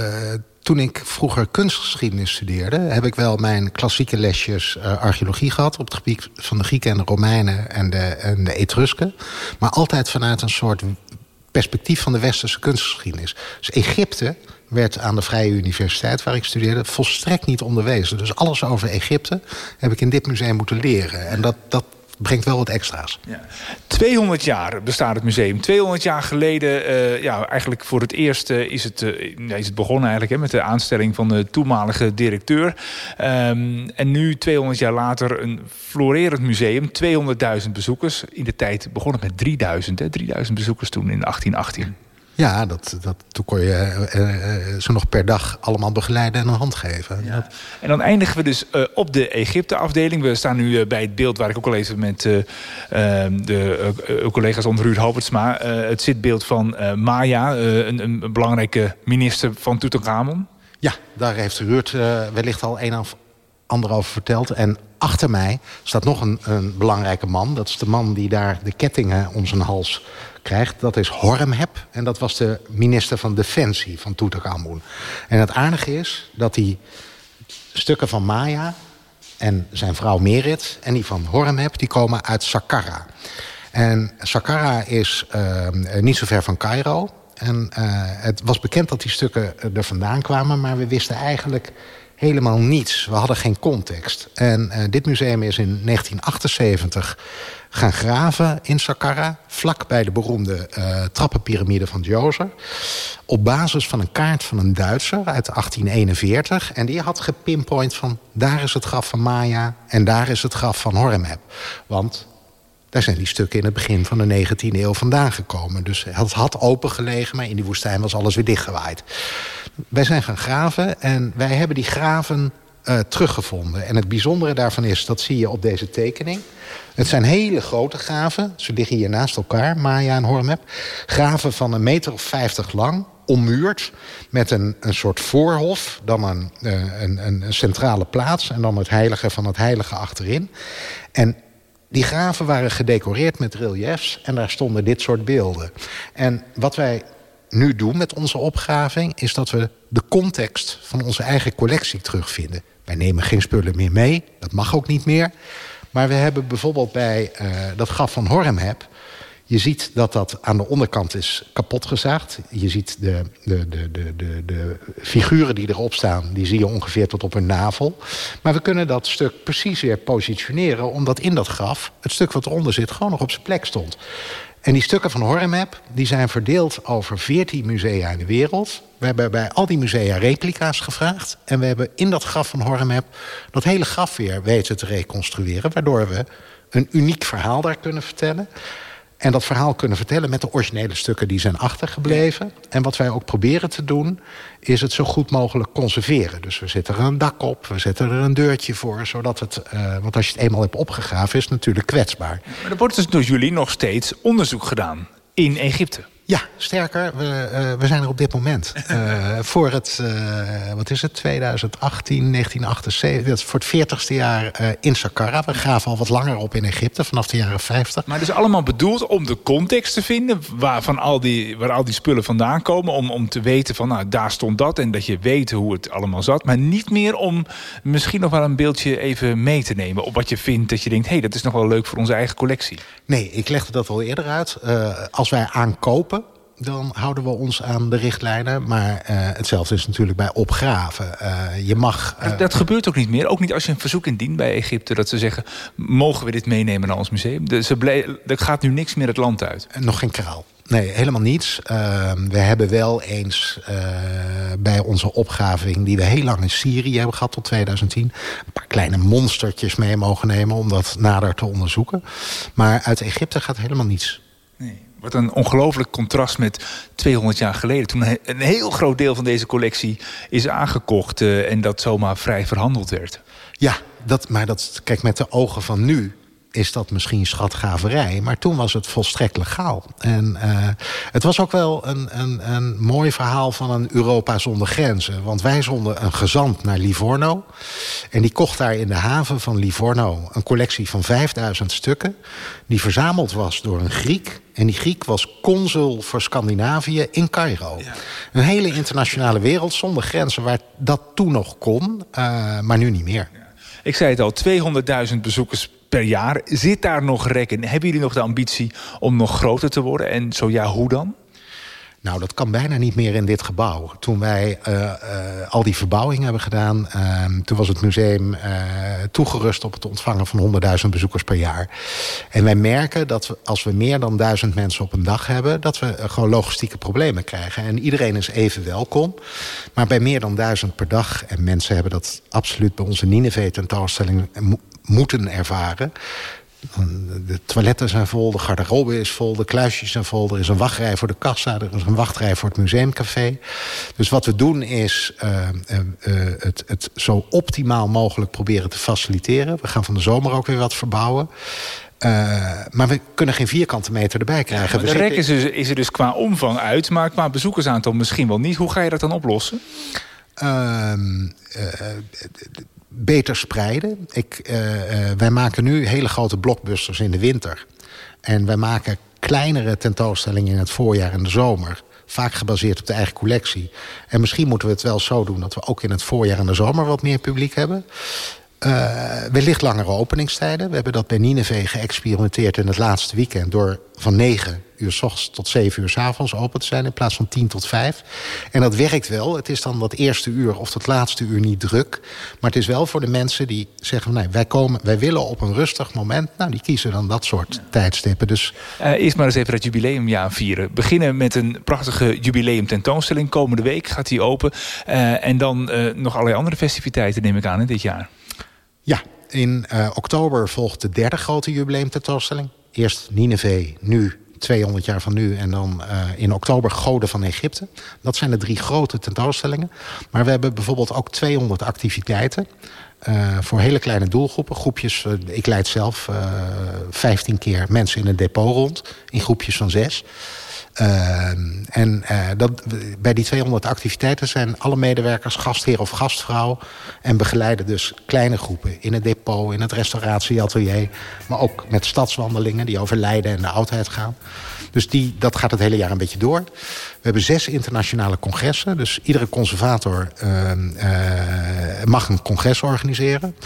toen ik vroeger kunstgeschiedenis studeerde... heb ik wel mijn klassieke lesjes uh, archeologie gehad... op het gebied van de Grieken en de Romeinen en de, en de Etrusken. Maar altijd vanuit een soort perspectief van de westerse kunstgeschiedenis. Dus Egypte werd aan de Vrije Universiteit, waar ik studeerde, volstrekt niet onderwezen. Dus alles over Egypte heb ik in dit museum moeten leren. En dat, dat brengt wel wat extra's. Ja. 200 jaar bestaat het museum. 200 jaar geleden, uh, ja, eigenlijk voor het eerst uh, is, het, uh, is het begonnen eigenlijk, hè, met de aanstelling van de toenmalige directeur. Um, en nu, 200 jaar later, een florerend museum. 200.000 bezoekers. In de tijd begon het met 3000. Hè, 3000 bezoekers toen in 1818. Ja, dat, dat, toen kon je uh, ze nog per dag allemaal begeleiden en een hand geven. Ja. En dan eindigen we dus uh, op de Egypte-afdeling. We staan nu bij het beeld waar ik ook al even met ehm, de collega's onder Ruud Halbertsma... het zitbeeld van Maya, een, een, belangrijke minister van Tutankhamon. Ja, daar heeft Ruud wellicht al een of ander over verteld. En achter mij staat nog een, een belangrijke man. Dat is de man die daar de kettingen om zijn hals dat is Horemheb. En dat was de minister van Defensie van Tutankhamun. En het aardige is dat die stukken van Maya en zijn vrouw Merit... en die van Horemheb, die komen uit Saqqara. En Saqqara is uh, niet zo ver van Cairo. En uh, het was bekend dat die stukken er vandaan kwamen... maar we wisten eigenlijk helemaal niets. We hadden geen context. En dit museum is in 1978 gaan graven in Saqqara... vlak bij de beroemde uh, trappenpyramide van Djoser... op basis van een kaart van een Duitser uit 1841. En die had gepinpoint van daar is het graf van Maya... en daar is het graf van Horemheb. Want daar zijn die stukken in het begin van de 19e eeuw vandaan gekomen. Dus het had open gelegen, maar in die woestijn was alles weer dichtgewaaid. Wij zijn gaan graven en wij hebben die graven uh, teruggevonden. En het bijzondere daarvan is, dat zie je op deze tekening... Het zijn hele grote graven. Ze liggen hier naast elkaar, Maya en Hormep. Graven van een meter of vijftig lang, ommuurd. Met een, een soort voorhof, dan een, uh, een, een centrale plaats... en dan het heilige van het heilige achterin. En die graven waren gedecoreerd met reliefs en daar stonden dit soort beelden. En wat wij nu doen met onze opgraving... is dat we de context van onze eigen collectie terugvinden. Wij nemen geen spullen meer mee, dat mag ook niet meer. Maar we hebben bijvoorbeeld bij uh, dat graf van Horemheb... je ziet dat dat aan de onderkant is kapotgezaagd. Je ziet de, de, de, de, de figuren die erop staan... die zie je ongeveer tot op hun navel. Maar we kunnen dat stuk precies weer positioneren... omdat in dat graf het stuk wat eronder zit gewoon nog op zijn plek stond. En die stukken van Horemheb die zijn verdeeld over 14 musea in de wereld. We hebben bij al die musea replica's gevraagd. En we hebben in dat graf van Horemheb dat hele graf weer weten te reconstrueren. Waardoor we een uniek verhaal daar kunnen vertellen. En dat verhaal kunnen vertellen met de originele stukken die zijn achtergebleven. En wat wij ook proberen te doen, is het zo goed mogelijk conserveren. Dus we zetten er een dak op, we zetten er een deurtje voor. Zodat het, uh, want als je het eenmaal hebt opgegraven, is het natuurlijk kwetsbaar. Maar er wordt dus door jullie nog steeds onderzoek gedaan in Egypte. Ja, sterker, we, uh, we zijn er op dit moment. Uh, voor het, uh, wat is het, 2018, 1978, dat is voor het 40ste jaar in Saqqara. We graven al wat langer op in Egypte, vanaf de jaren 50. Maar dus allemaal bedoeld om de context te vinden... Waar, van al die, waar al die spullen vandaan komen. Om, om te weten van, nou, daar stond dat. En dat je weet hoe het allemaal zat. Maar niet meer om misschien nog wel een beeldje even mee te nemen... op wat je vindt, dat je denkt... hé, hey, dat is nog wel leuk voor onze eigen collectie. Nee, ik legde dat al eerder uit. als wij aankopen dan houden we ons aan de richtlijnen. Maar eh, hetzelfde is natuurlijk bij opgraven. Eh, je mag... eh, Dat gebeurt ook niet meer. Ook niet als je een verzoek indient bij Egypte. Dat ze zeggen, mogen we dit meenemen naar ons museum? De, ze er gaat nu niks meer het land uit. Nog geen kraal. Nee, helemaal niets. Ehm, we hebben wel eens bij onze opgraving... die we heel lang in Syrië hebben gehad tot 2010... een paar kleine monstertjes mee mogen nemen... om dat nader te onderzoeken. Maar uit Egypte gaat helemaal niets. Wat een ongelooflijk contrast met 200 jaar geleden. Toen een een heel groot deel van deze collectie is aangekocht... eh, en dat zomaar vrij verhandeld werd. Ja, dat, maar dat, kijk, met de ogen van nu is dat misschien schatgaverij. Maar toen was het volstrekt legaal. En eh, het was ook wel een, een, een mooi verhaal van een Europa zonder grenzen. Want wij zonden een gezant naar Livorno. En die kocht daar in de haven van Livorno een collectie van 5000 stukken. Die verzameld was door een Griek. En die Griek was consul voor Scandinavië in Cairo. Een hele internationale wereld zonder grenzen waar dat toen nog kon, eh, maar nu niet meer. Ik zei het al, 200.000 bezoekers per jaar. Zit daar nog rek in? Hebben jullie nog de ambitie om nog groter te worden? En zo ja, hoe dan? Nou, dat kan bijna niet meer in dit gebouw. Toen wij eh, eh, al die verbouwing hebben gedaan... ehm, toen was het museum eh, toegerust op het ontvangen van 100.000 bezoekers per jaar. En wij merken dat we, als we meer dan 1000 mensen op een dag hebben... dat we gewoon logistieke problemen krijgen. En iedereen is even welkom. Maar bij meer dan 1000 per dag... en mensen hebben dat absoluut bij onze Nineveh-tentoonstelling moeten ervaren... De toiletten zijn vol, de garderobe is vol, de kluisjes zijn vol. Er is een wachtrij voor de kassa, er is een wachtrij voor het museumcafé. Dus wat we doen is eh, eh, eh, het, het zo optimaal mogelijk proberen te faciliteren. We gaan van de zomer ook weer wat verbouwen. Maar we kunnen geen vierkante meter erbij krijgen. de rek is, dus- is er dus qua omvang uit, maar qua bezoekersaantal misschien wel niet. Hoe ga je dat dan oplossen? Ehm, eh, beter spreiden. Ik, eh, eh, wij maken nu hele grote blockbusters in de winter. En wij maken kleinere tentoonstellingen in het voorjaar en de zomer. Vaak gebaseerd op de eigen collectie. En misschien moeten we het wel zo doen... dat we ook in het voorjaar en de zomer wat meer publiek hebben. Eh, wellicht langere openingstijden. We hebben dat bij Nineveh geëxperimenteerd in het laatste weekend... door van 9 uur s ochtends tot 7 uur s avonds open te zijn... in plaats van 10 tot 5. En dat werkt wel. Het is dan dat eerste uur of dat laatste uur niet druk. Maar het is wel voor de mensen die zeggen... Nee, wij, komen, wij willen op een rustig moment... nou, die kiezen dan dat soort tijdstippen. Dus Eh, eerst maar eens even dat jubileumjaar vieren. Beginnen met een prachtige jubileum tentoonstelling. Komende week gaat die open. Eh, en dan nog allerlei andere festiviteiten neem ik aan in dit jaar. Ja, in eh, oktober volgt de derde grote jubileumtentoonstelling. Eerst Nineveh, nu 200 jaar van nu. En dan eh, in oktober Goden van Egypte. Dat zijn de drie grote tentoonstellingen. Maar we hebben bijvoorbeeld ook 200 activiteiten. eh, voor hele kleine doelgroepen. Groepjes, ik leid zelf eh 15 keer mensen in het depot rond. In groepjes van zes. Ehm, en eh, dat, bij die 200 activiteiten zijn alle medewerkers gastheer of gastvrouw. En begeleiden dus kleine groepen in het depot, in het restauratieatelier. Maar ook met stadswandelingen die over lijden en de oudheid gaan. Dus die, dat gaat het hele jaar een beetje door. We hebben zes internationale congressen. Dus iedere conservator ehm, eh, mag een congres organiseren.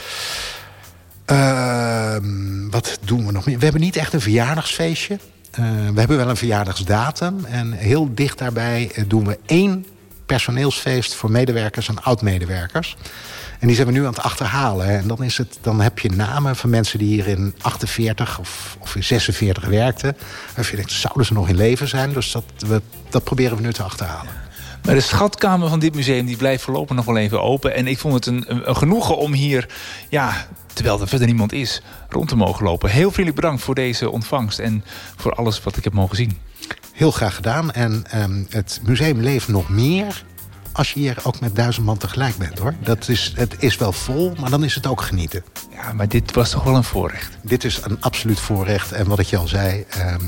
Ehm, wat doen we nog meer? We hebben niet echt een verjaardagsfeestje. Eh, we hebben wel een verjaardagsdatum. En heel dicht daarbij eh, doen we één personeelsfeest voor medewerkers en oud-medewerkers. En die zijn we nu aan het achterhalen. En dan, is het, dan heb je namen van mensen die hier in 48 of, of in 46 werkten. Waarvan je denkt, zouden ze nog in leven zijn? Dus dat, we, dat proberen we nu te achterhalen. Maar de schatkamer van dit museum die blijft voorlopig nog wel even open. En ik vond het een, een, een genoegen om hier, ja, terwijl er verder niemand is, rond te mogen lopen. Heel vriendelijk bedankt voor deze ontvangst en voor alles wat ik heb mogen zien. Heel graag gedaan. En ehm, het museum leeft nog meer als je hier ook met duizend man tegelijk bent. hoor. Dat is, het is wel vol, maar dan is het ook genieten. Ja, maar dit was toch wel een voorrecht. Dit is een absoluut voorrecht. En wat ik je al zei, ehm,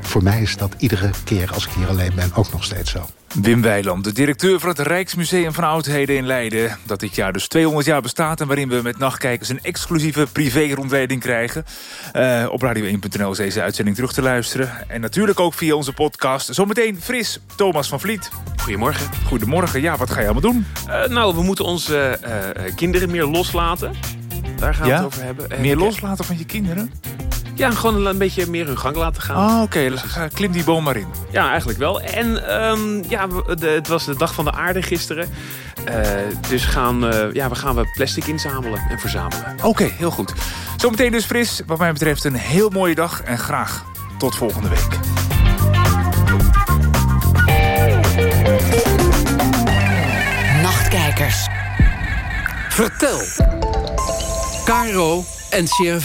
voor mij is dat iedere keer als ik hier alleen ben ook nog steeds zo. Wim Weiland, de directeur van het Rijksmuseum van Oudheden in Leiden... dat dit jaar dus 200 jaar bestaat... en waarin we met nachtkijkers een exclusieve privé-rondleiding krijgen. Eh, op radio1.nl is deze uitzending terug te luisteren. En natuurlijk ook via onze podcast. Zometeen fris, Thomas van Vliet. Goedemorgen. Goedemorgen, ja, wat ga je allemaal doen? Eh, nou, we moeten onze eh, kinderen meer loslaten. Daar gaan we Ja? het over hebben. En Meer loslaten van je kinderen? Ja, gewoon een beetje meer hun gang laten gaan. Ah, oké. Ga- Klim die boom maar in. Ja, eigenlijk wel. En ehm, ja, de, het was de dag van de aarde gisteren. Eh, dus gaan, eh, ja, we gaan we plastic inzamelen en verzamelen. Oké, heel goed. Zometeen dus fris. Wat mij betreft een heel mooie dag. En graag tot volgende week. Nachtkijkers. Vertel. Caro en CRV.